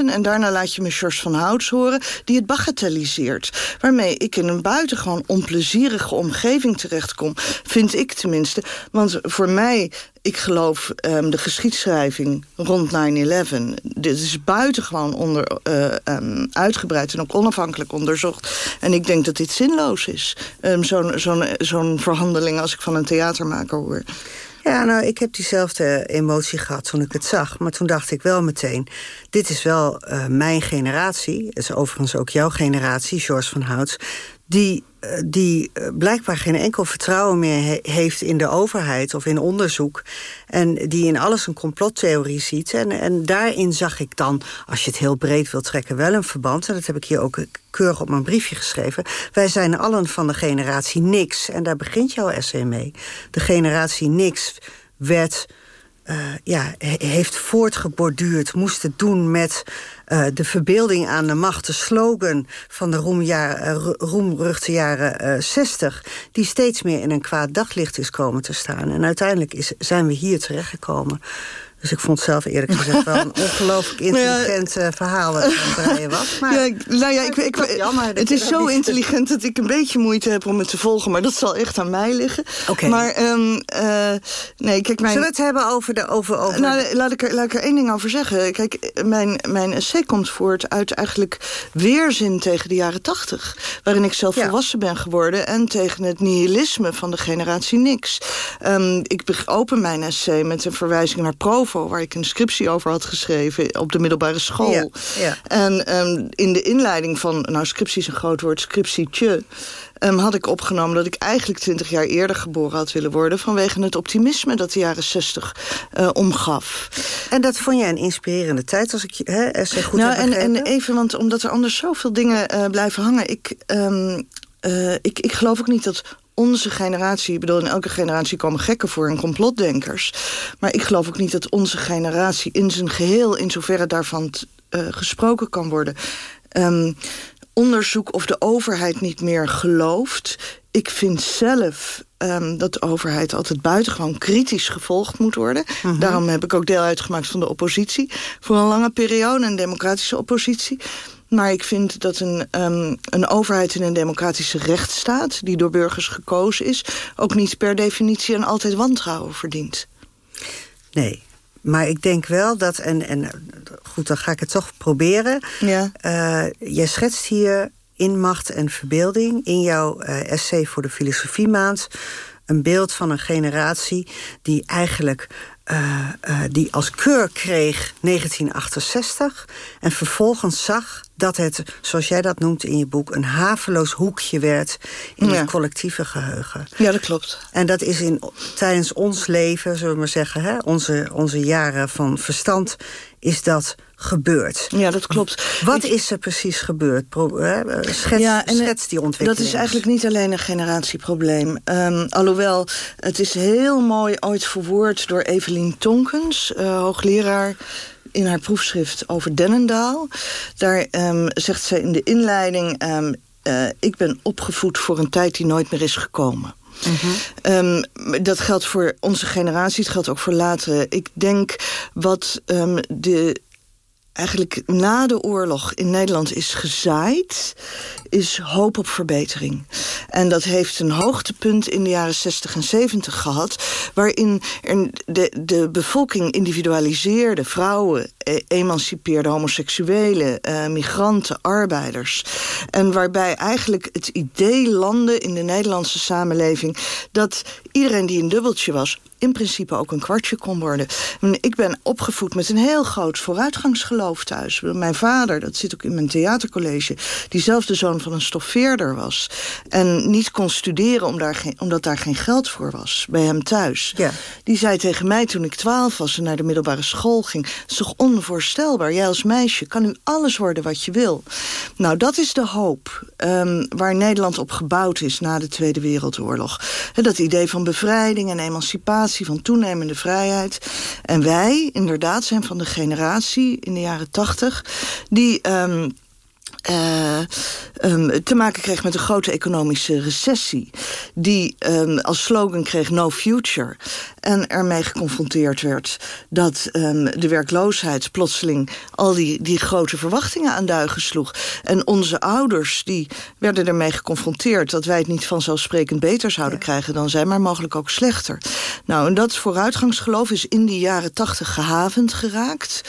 [SPEAKER 32] en daarna laat je me George van Houts horen... die het bagatelliseert. Waarmee ik in een buitengewoon onplezierige omgeving terechtkom. Vind ik tenminste. Want voor mij ik geloof um, de geschiedschrijving rond 9-11... dit is buitengewoon onder, uh, um, uitgebreid en ook onafhankelijk onderzocht. En ik denk dat dit zinloos is. Um, Zo'n verhandeling als ik van een theatermaker hoor.
[SPEAKER 31] Ja, nou, ik heb diezelfde emotie gehad toen ik het zag. Maar toen dacht ik wel meteen... dit is wel uh, mijn generatie. Het is overigens ook jouw generatie, George van Houts... die die blijkbaar geen enkel vertrouwen meer he heeft in de overheid of in onderzoek. En die in alles een complottheorie ziet. En, en daarin zag ik dan, als je het heel breed wil trekken, wel een verband. En dat heb ik hier ook keurig op mijn briefje geschreven. Wij zijn allen van de generatie niks. En daar begint jouw essay mee. De generatie niks werd uh, ja, heeft voortgeborduurd, moest het doen met uh, de verbeelding aan de macht, de slogan van de roemjaar, uh, roemruchte jaren 60, die steeds meer in een kwaad daglicht is komen te staan. En uiteindelijk is, zijn we hier terechtgekomen. Dus ik vond het zelf eerlijk gezegd wel een ongelooflijk intelligent ja, verhaal dat Brian was. Maar,
[SPEAKER 32] ja, nou ja, ik, ik, ik jammer, het is zo intelligent dat ik een beetje moeite heb om het te volgen. Maar dat zal echt aan mij liggen.
[SPEAKER 31] Okay.
[SPEAKER 32] Maar um, uh, nee, kijk, mijn...
[SPEAKER 31] Zullen we het hebben over de... Over, over...
[SPEAKER 32] Nou, laat, ik er, laat ik er één ding over zeggen. Kijk, mijn, mijn essay komt voort uit eigenlijk weerzin tegen de jaren tachtig. Waarin ik zelf ja. volwassen ben geworden. En tegen het nihilisme van de generatie niks. Um, ik open mijn essay met een verwijzing naar Provo waar ik een scriptie over had geschreven op de middelbare school.
[SPEAKER 31] Ja, ja.
[SPEAKER 32] En um, in de inleiding van, nou scriptie is een groot woord, scriptietje... Um, had ik opgenomen dat ik eigenlijk twintig jaar eerder geboren had willen worden... vanwege het optimisme dat de jaren zestig uh, omgaf.
[SPEAKER 31] En dat vond jij een inspirerende tijd, als ik hè, essay goed
[SPEAKER 32] nou,
[SPEAKER 31] heb
[SPEAKER 32] en, en even, want omdat er anders zoveel dingen uh, blijven hangen... Ik, um, uh, ik, ik geloof ook niet dat onze generatie... ik bedoel, in elke generatie komen gekken voor en complotdenkers. Maar ik geloof ook niet dat onze generatie in zijn geheel... in zoverre daarvan uh, gesproken kan worden... Um, onderzoek of de overheid niet meer gelooft. Ik vind zelf um, dat de overheid altijd buitengewoon kritisch gevolgd moet worden. Uh -huh. Daarom heb ik ook deel uitgemaakt van de oppositie. Voor een lange periode, een democratische oppositie. Maar ik vind dat een, um, een overheid in een democratische rechtsstaat... die door burgers gekozen is... ook niet per definitie en altijd wantrouwen verdient.
[SPEAKER 31] Nee, maar ik denk wel dat... en, en goed, dan ga ik het toch proberen.
[SPEAKER 32] Ja.
[SPEAKER 31] Uh, jij schetst hier in macht en verbeelding... in jouw uh, essay voor de filosofiemaand... een beeld van een generatie die eigenlijk uh, uh, die als keur kreeg 1968... en vervolgens zag dat het, zoals jij dat noemt in je boek... een haveloos hoekje werd in ja. het collectieve geheugen.
[SPEAKER 32] Ja, dat klopt.
[SPEAKER 31] En dat is in, tijdens ons leven, zullen we maar zeggen... Hè, onze, onze jaren van verstand, is dat gebeurd.
[SPEAKER 32] Ja, dat klopt.
[SPEAKER 31] Wat is er precies gebeurd? Schets, ja, en schets die ontwikkeling.
[SPEAKER 32] Dat is eigenlijk niet alleen een generatieprobleem. Um, alhoewel, het is heel mooi ooit verwoord door Evelien Tonkens... Uh, hoogleraar in haar proefschrift over Dennendaal. Daar um, zegt ze in de inleiding... Um, uh, ik ben opgevoed voor een tijd die nooit meer is gekomen. -hmm. um, dat geldt voor onze generatie, het geldt ook voor later. Ik denk wat um, de eigenlijk na de oorlog in Nederland is gezaaid... is hoop op verbetering. En dat heeft een hoogtepunt in de jaren 60 en 70 gehad... waarin de, de bevolking individualiseerde, vrouwen... E emancipeerde homoseksuelen, uh, migranten, arbeiders. En waarbij eigenlijk het idee landde in de Nederlandse samenleving... dat iedereen die een dubbeltje was in principe ook een kwartje kon worden. Ik ben opgevoed met een heel groot vooruitgangsgeloof thuis. Mijn vader, dat zit ook in mijn theatercollege... diezelfde zoon van een stoffeerder was. En niet kon studeren omdat daar geen, omdat daar geen geld voor was. Bij hem thuis.
[SPEAKER 31] Ja.
[SPEAKER 32] Die zei tegen mij toen ik twaalf was en naar de middelbare school ging... het is toch onvoorstelbaar. Jij als meisje kan nu alles worden wat je wil. Nou, dat is de hoop um, waar Nederland op gebouwd is... na de Tweede Wereldoorlog. Dat idee van bevrijding en emancipatie van toenemende vrijheid. En wij, inderdaad, zijn van de generatie in de jaren tachtig... die... Um, uh, um, te maken kreeg met een grote economische recessie... die um, als slogan kreeg no future. En ermee geconfronteerd werd dat um, de werkloosheid plotseling... al die, die grote verwachtingen aan duigen sloeg. En onze ouders die werden ermee geconfronteerd... dat wij het niet vanzelfsprekend beter zouden krijgen dan zij... maar mogelijk ook slechter. Nou, en dat vooruitgangsgeloof is in die jaren tachtig gehavend geraakt.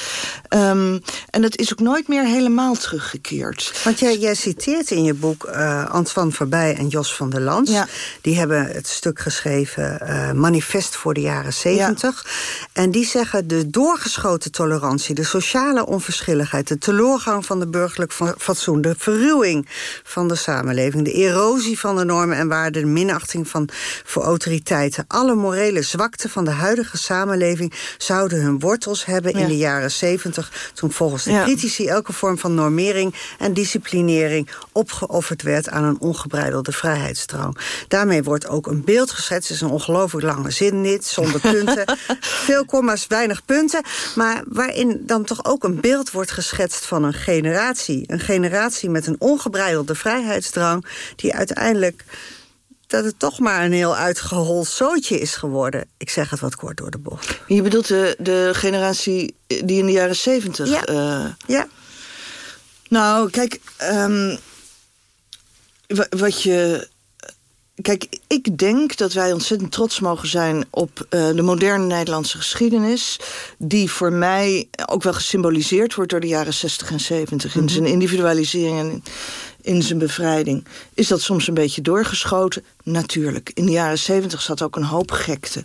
[SPEAKER 32] Um, en dat is ook nooit meer helemaal teruggekeerd.
[SPEAKER 31] Want jij, jij citeert in je boek uh, Antoine Verbij en Jos van der Lans.
[SPEAKER 32] Ja.
[SPEAKER 31] Die hebben het stuk geschreven uh, Manifest voor de jaren zeventig. Ja. En die zeggen de doorgeschoten tolerantie... de sociale onverschilligheid, de teleurgang van de burgerlijk fatsoen... de verruwing van de samenleving, de erosie van de normen en waarden... de minachting van, voor autoriteiten... alle morele zwakte van de huidige samenleving... zouden hun wortels hebben ja. in de jaren zeventig... toen volgens de ja. critici elke vorm van normering en disciplinering... opgeofferd werd aan een ongebreidelde vrijheidsdrang. Daarmee wordt ook een beeld geschetst. Het is een ongelooflijk lange zin dit, zonder punten. Veel komma's, weinig punten. Maar waarin dan toch ook een beeld wordt geschetst van een generatie. Een generatie met een ongebreidelde vrijheidsdrang... die uiteindelijk dat het toch maar een heel uitgehold zootje is geworden. Ik zeg het wat kort door de bocht.
[SPEAKER 32] Je bedoelt de, de generatie die in de jaren zeventig...
[SPEAKER 31] Ja.
[SPEAKER 32] Uh...
[SPEAKER 31] ja.
[SPEAKER 32] Nou, kijk, um, wat je... Kijk, ik denk dat wij ontzettend trots mogen zijn op uh, de moderne Nederlandse geschiedenis. Die voor mij ook wel gesymboliseerd wordt door de jaren 60 en 70. In mm -hmm. zijn individualisering en in zijn bevrijding. Is dat soms een beetje doorgeschoten? Natuurlijk. In de jaren zeventig zat ook een hoop gekte.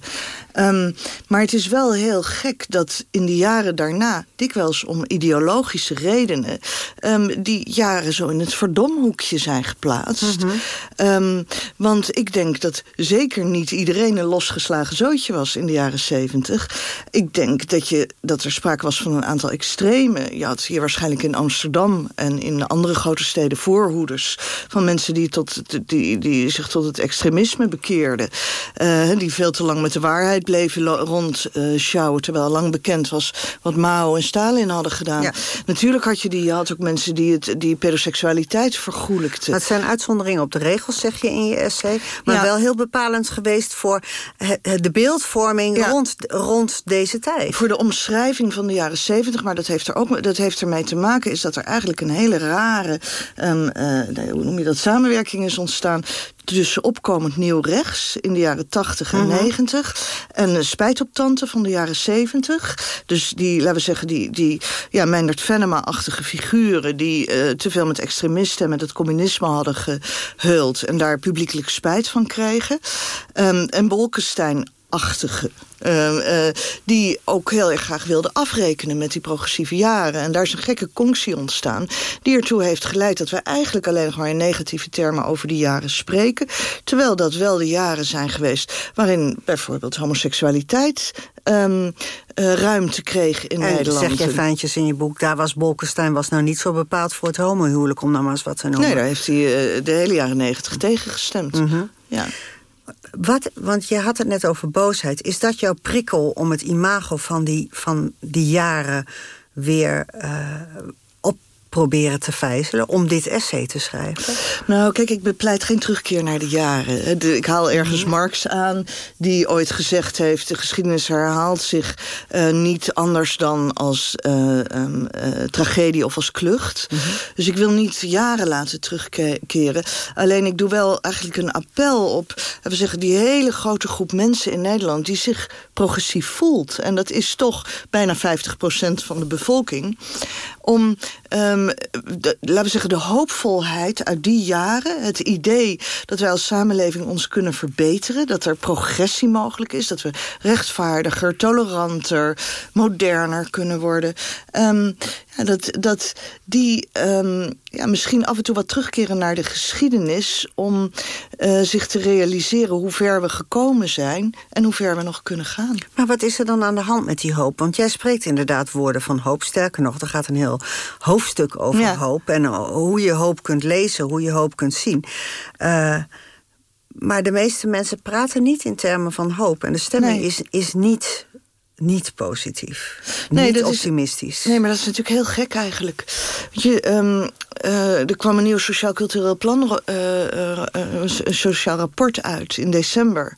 [SPEAKER 32] Um, maar het is wel heel gek dat in de jaren daarna... dikwijls om ideologische redenen... Um, die jaren zo in het verdomhoekje zijn geplaatst.
[SPEAKER 31] Mhm.
[SPEAKER 32] Mm -hmm. um, want ik denk dat zeker niet iedereen een losgeslagen zootje was... in de jaren zeventig. Ik denk dat, je, dat er sprake was van een aantal extremen. Je had hier waarschijnlijk in Amsterdam... en in andere grote steden voorhoeders... van mensen die, tot, die, die zich tot het extremisme bekeerden. Uh, die veel te lang met de waarheid bleven rondsjouwen... Uh, terwijl lang bekend was wat Mao en Stalin hadden gedaan.
[SPEAKER 31] Ja.
[SPEAKER 32] Natuurlijk had je die, je had ook mensen die, het, die pedoseksualiteit vergoelijkten.
[SPEAKER 31] Het zijn uitzonderingen op de regels, zeg je in je essay. Maar
[SPEAKER 32] Ja.
[SPEAKER 31] wel heel bepalend geweest voor de beeldvorming
[SPEAKER 32] Ja.
[SPEAKER 31] rond, rond deze tijd.
[SPEAKER 32] Voor de omschrijving van de jaren zeventig, maar dat heeft, er ook, dat heeft ermee te maken... is dat er eigenlijk een hele rare, um, uh, hoe noem je dat, samenwerking is ontstaan tussen opkomend nieuw rechts in de jaren 80 en
[SPEAKER 31] Mhm.
[SPEAKER 32] 90 en uh, spijtoptante van de jaren 70. Dus die, laten we zeggen, die, die ja, Meindert Venema-achtige figuren... die uh, te veel met extremisten en met het communisme hadden gehuld... en daar publiekelijk spijt van kregen. Um, en Bolkestein achtige. Uh, uh, die ook heel erg graag wilde afrekenen met die progressieve jaren. En daar is een gekke conctie ontstaan... die ertoe heeft geleid dat we eigenlijk alleen nog maar in negatieve termen... over die jaren spreken. Terwijl dat wel de jaren zijn geweest... waarin bijvoorbeeld homoseksualiteit... Um, uh, ruimte kreeg in
[SPEAKER 31] en
[SPEAKER 32] Nederland.
[SPEAKER 31] zeg je fijntjes in je boek... daar was Bolkestein was nou niet zo bepaald voor het homohuwelijk... om nou maar eens wat te noemen.
[SPEAKER 32] Nee, daar heeft hij uh, de hele jaren negentig tegen gestemd.
[SPEAKER 31] Mm -hmm.
[SPEAKER 32] Ja.
[SPEAKER 31] Wat, want je had het net over boosheid. Is dat jouw prikkel om het imago van die, van die jaren weer op proberen te vijzelen... om dit essay te schrijven?
[SPEAKER 32] Nou, kijk, ik bepleit geen terugkeer naar de jaren. De, ik haal ergens. Marx aan, die ooit gezegd heeft... de geschiedenis herhaalt zich uh, niet anders dan als uh, um, uh, tragedie of als klucht. Mm -hmm. Dus ik wil niet jaren laten terugkeren. Alleen ik doe wel eigenlijk een appel op... we zeggen, die hele grote groep mensen in Nederland... die zich progressief voelt. En dat is toch bijna 50% van de bevolking. Om, um, laten we zeggen, de hoopvolheid uit die jaren... het idee dat wij als samenleving ons kunnen verbeteren... dat er progressie mogelijk is, dat we rechtvaardiger, toleranter... moderner kunnen worden... Ja, dat, dat die um, ja, misschien af en toe wat terugkeren naar de geschiedenis... om uh, zich te realiseren hoe ver we gekomen zijn... en hoe ver we nog kunnen gaan.
[SPEAKER 31] Maar wat is er dan aan de hand met die hoop? Want jij spreekt inderdaad woorden van hoop. Sterker nog, er gaat een heel hoofdstuk over ja. hoop... en hoe je hoop kunt lezen, hoe je hoop kunt zien... Uh, maar de meeste mensen praten niet in termen van hoop. En de stemming nee. is, is niet niet positief.
[SPEAKER 32] Nee,
[SPEAKER 31] niet
[SPEAKER 32] dat
[SPEAKER 31] optimistisch.
[SPEAKER 32] Is, nee, maar dat is natuurlijk heel gek eigenlijk. Je, um, uh, er kwam een nieuw sociaal-cultureel plan, uh, uh, een sociaal rapport uit in december.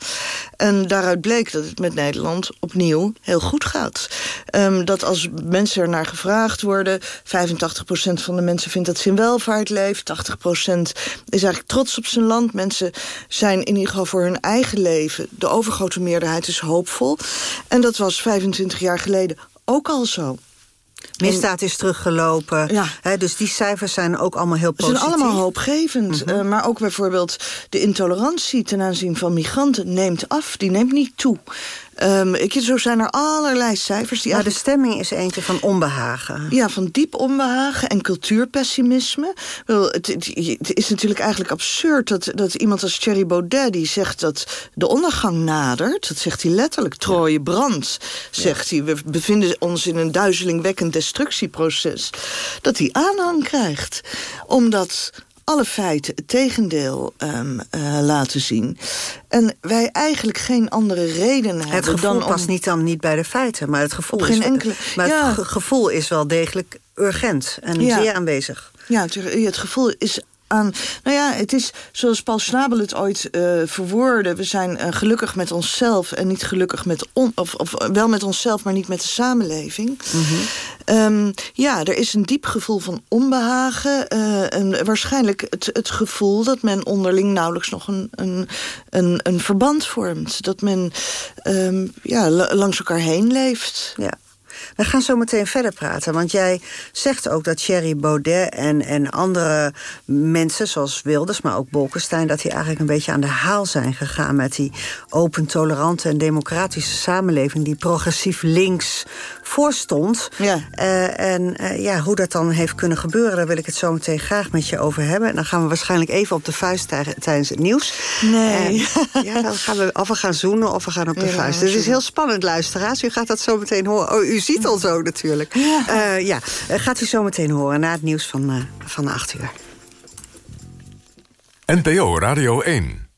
[SPEAKER 32] En daaruit bleek dat het met Nederland opnieuw heel goed gaat. Um, dat als mensen er naar gevraagd worden... 85% van de mensen vindt dat ze in welvaart leeft. 80% is eigenlijk trots op zijn land. Mensen zijn in ieder geval voor hun eigen leven... de overgrote meerderheid is hoopvol. En dat was 25 jaar geleden ook al zo.
[SPEAKER 31] Misdaad is teruggelopen. Ja. He, dus die cijfers zijn ook allemaal heel positief.
[SPEAKER 32] Ze zijn allemaal hoopgevend. Mm maar ook bijvoorbeeld de intolerantie ten aanzien van migranten neemt af. Die neemt niet toe. Um, ik, zo zijn er allerlei cijfers. Die
[SPEAKER 31] maar de stemming is eentje van onbehagen.
[SPEAKER 32] Ja, van diep onbehagen en cultuurpessimisme. Wel, het, het, is natuurlijk eigenlijk absurd dat, dat iemand als Thierry Baudet... die zegt dat de ondergang nadert. Dat zegt hij letterlijk. Troje brand, zegt hij. We bevinden ons in een duizelingwekkend destructieproces. Dat hij aanhang krijgt. Omdat alle feiten het tegendeel um, uh, laten zien. En wij eigenlijk geen andere reden hebben
[SPEAKER 31] het gevoel
[SPEAKER 32] dan...
[SPEAKER 31] Om... past niet dan niet bij de feiten, maar het gevoel, geen is, enkele... maar ja. het gevoel is wel degelijk urgent en ja. zeer aanwezig.
[SPEAKER 32] Ja, het, het gevoel is aan... Nou ja, het is zoals Paul Snabel het ooit uh, verwoordde... we zijn uh, gelukkig met onszelf en niet gelukkig met... On, of, of wel met onszelf, maar niet met de samenleving. Mm -hmm. um, ja, er is een diep gevoel van onbehagen. Uh, en waarschijnlijk het, het gevoel dat men onderling nauwelijks nog een, een, een, een verband vormt. Dat men um, ja, langs elkaar heen leeft.
[SPEAKER 31] Ja. We gaan zo meteen verder praten. Want jij zegt ook dat Thierry Baudet en, en andere mensen... zoals Wilders, maar ook Bolkestein... dat die eigenlijk een beetje aan de haal zijn gegaan... met die open, tolerante en democratische samenleving... die progressief links voorstond. Ja. Uh, en uh, ja, hoe dat dan heeft kunnen gebeuren... daar wil ik het zo meteen graag met je over hebben. En dan gaan we waarschijnlijk even op de vuist tijdens het nieuws.
[SPEAKER 32] Nee.
[SPEAKER 31] Uh, ja, dan gaan we of we gaan zoenen of we gaan op de ja, vuist. Het is heel spannend, luisteraars. U gaat dat zo meteen horen. Oh, u ziet ons ook natuurlijk. Ja, ja. gaat u zo meteen horen na het nieuws van, van 8 uur.
[SPEAKER 9] NPO Radio 1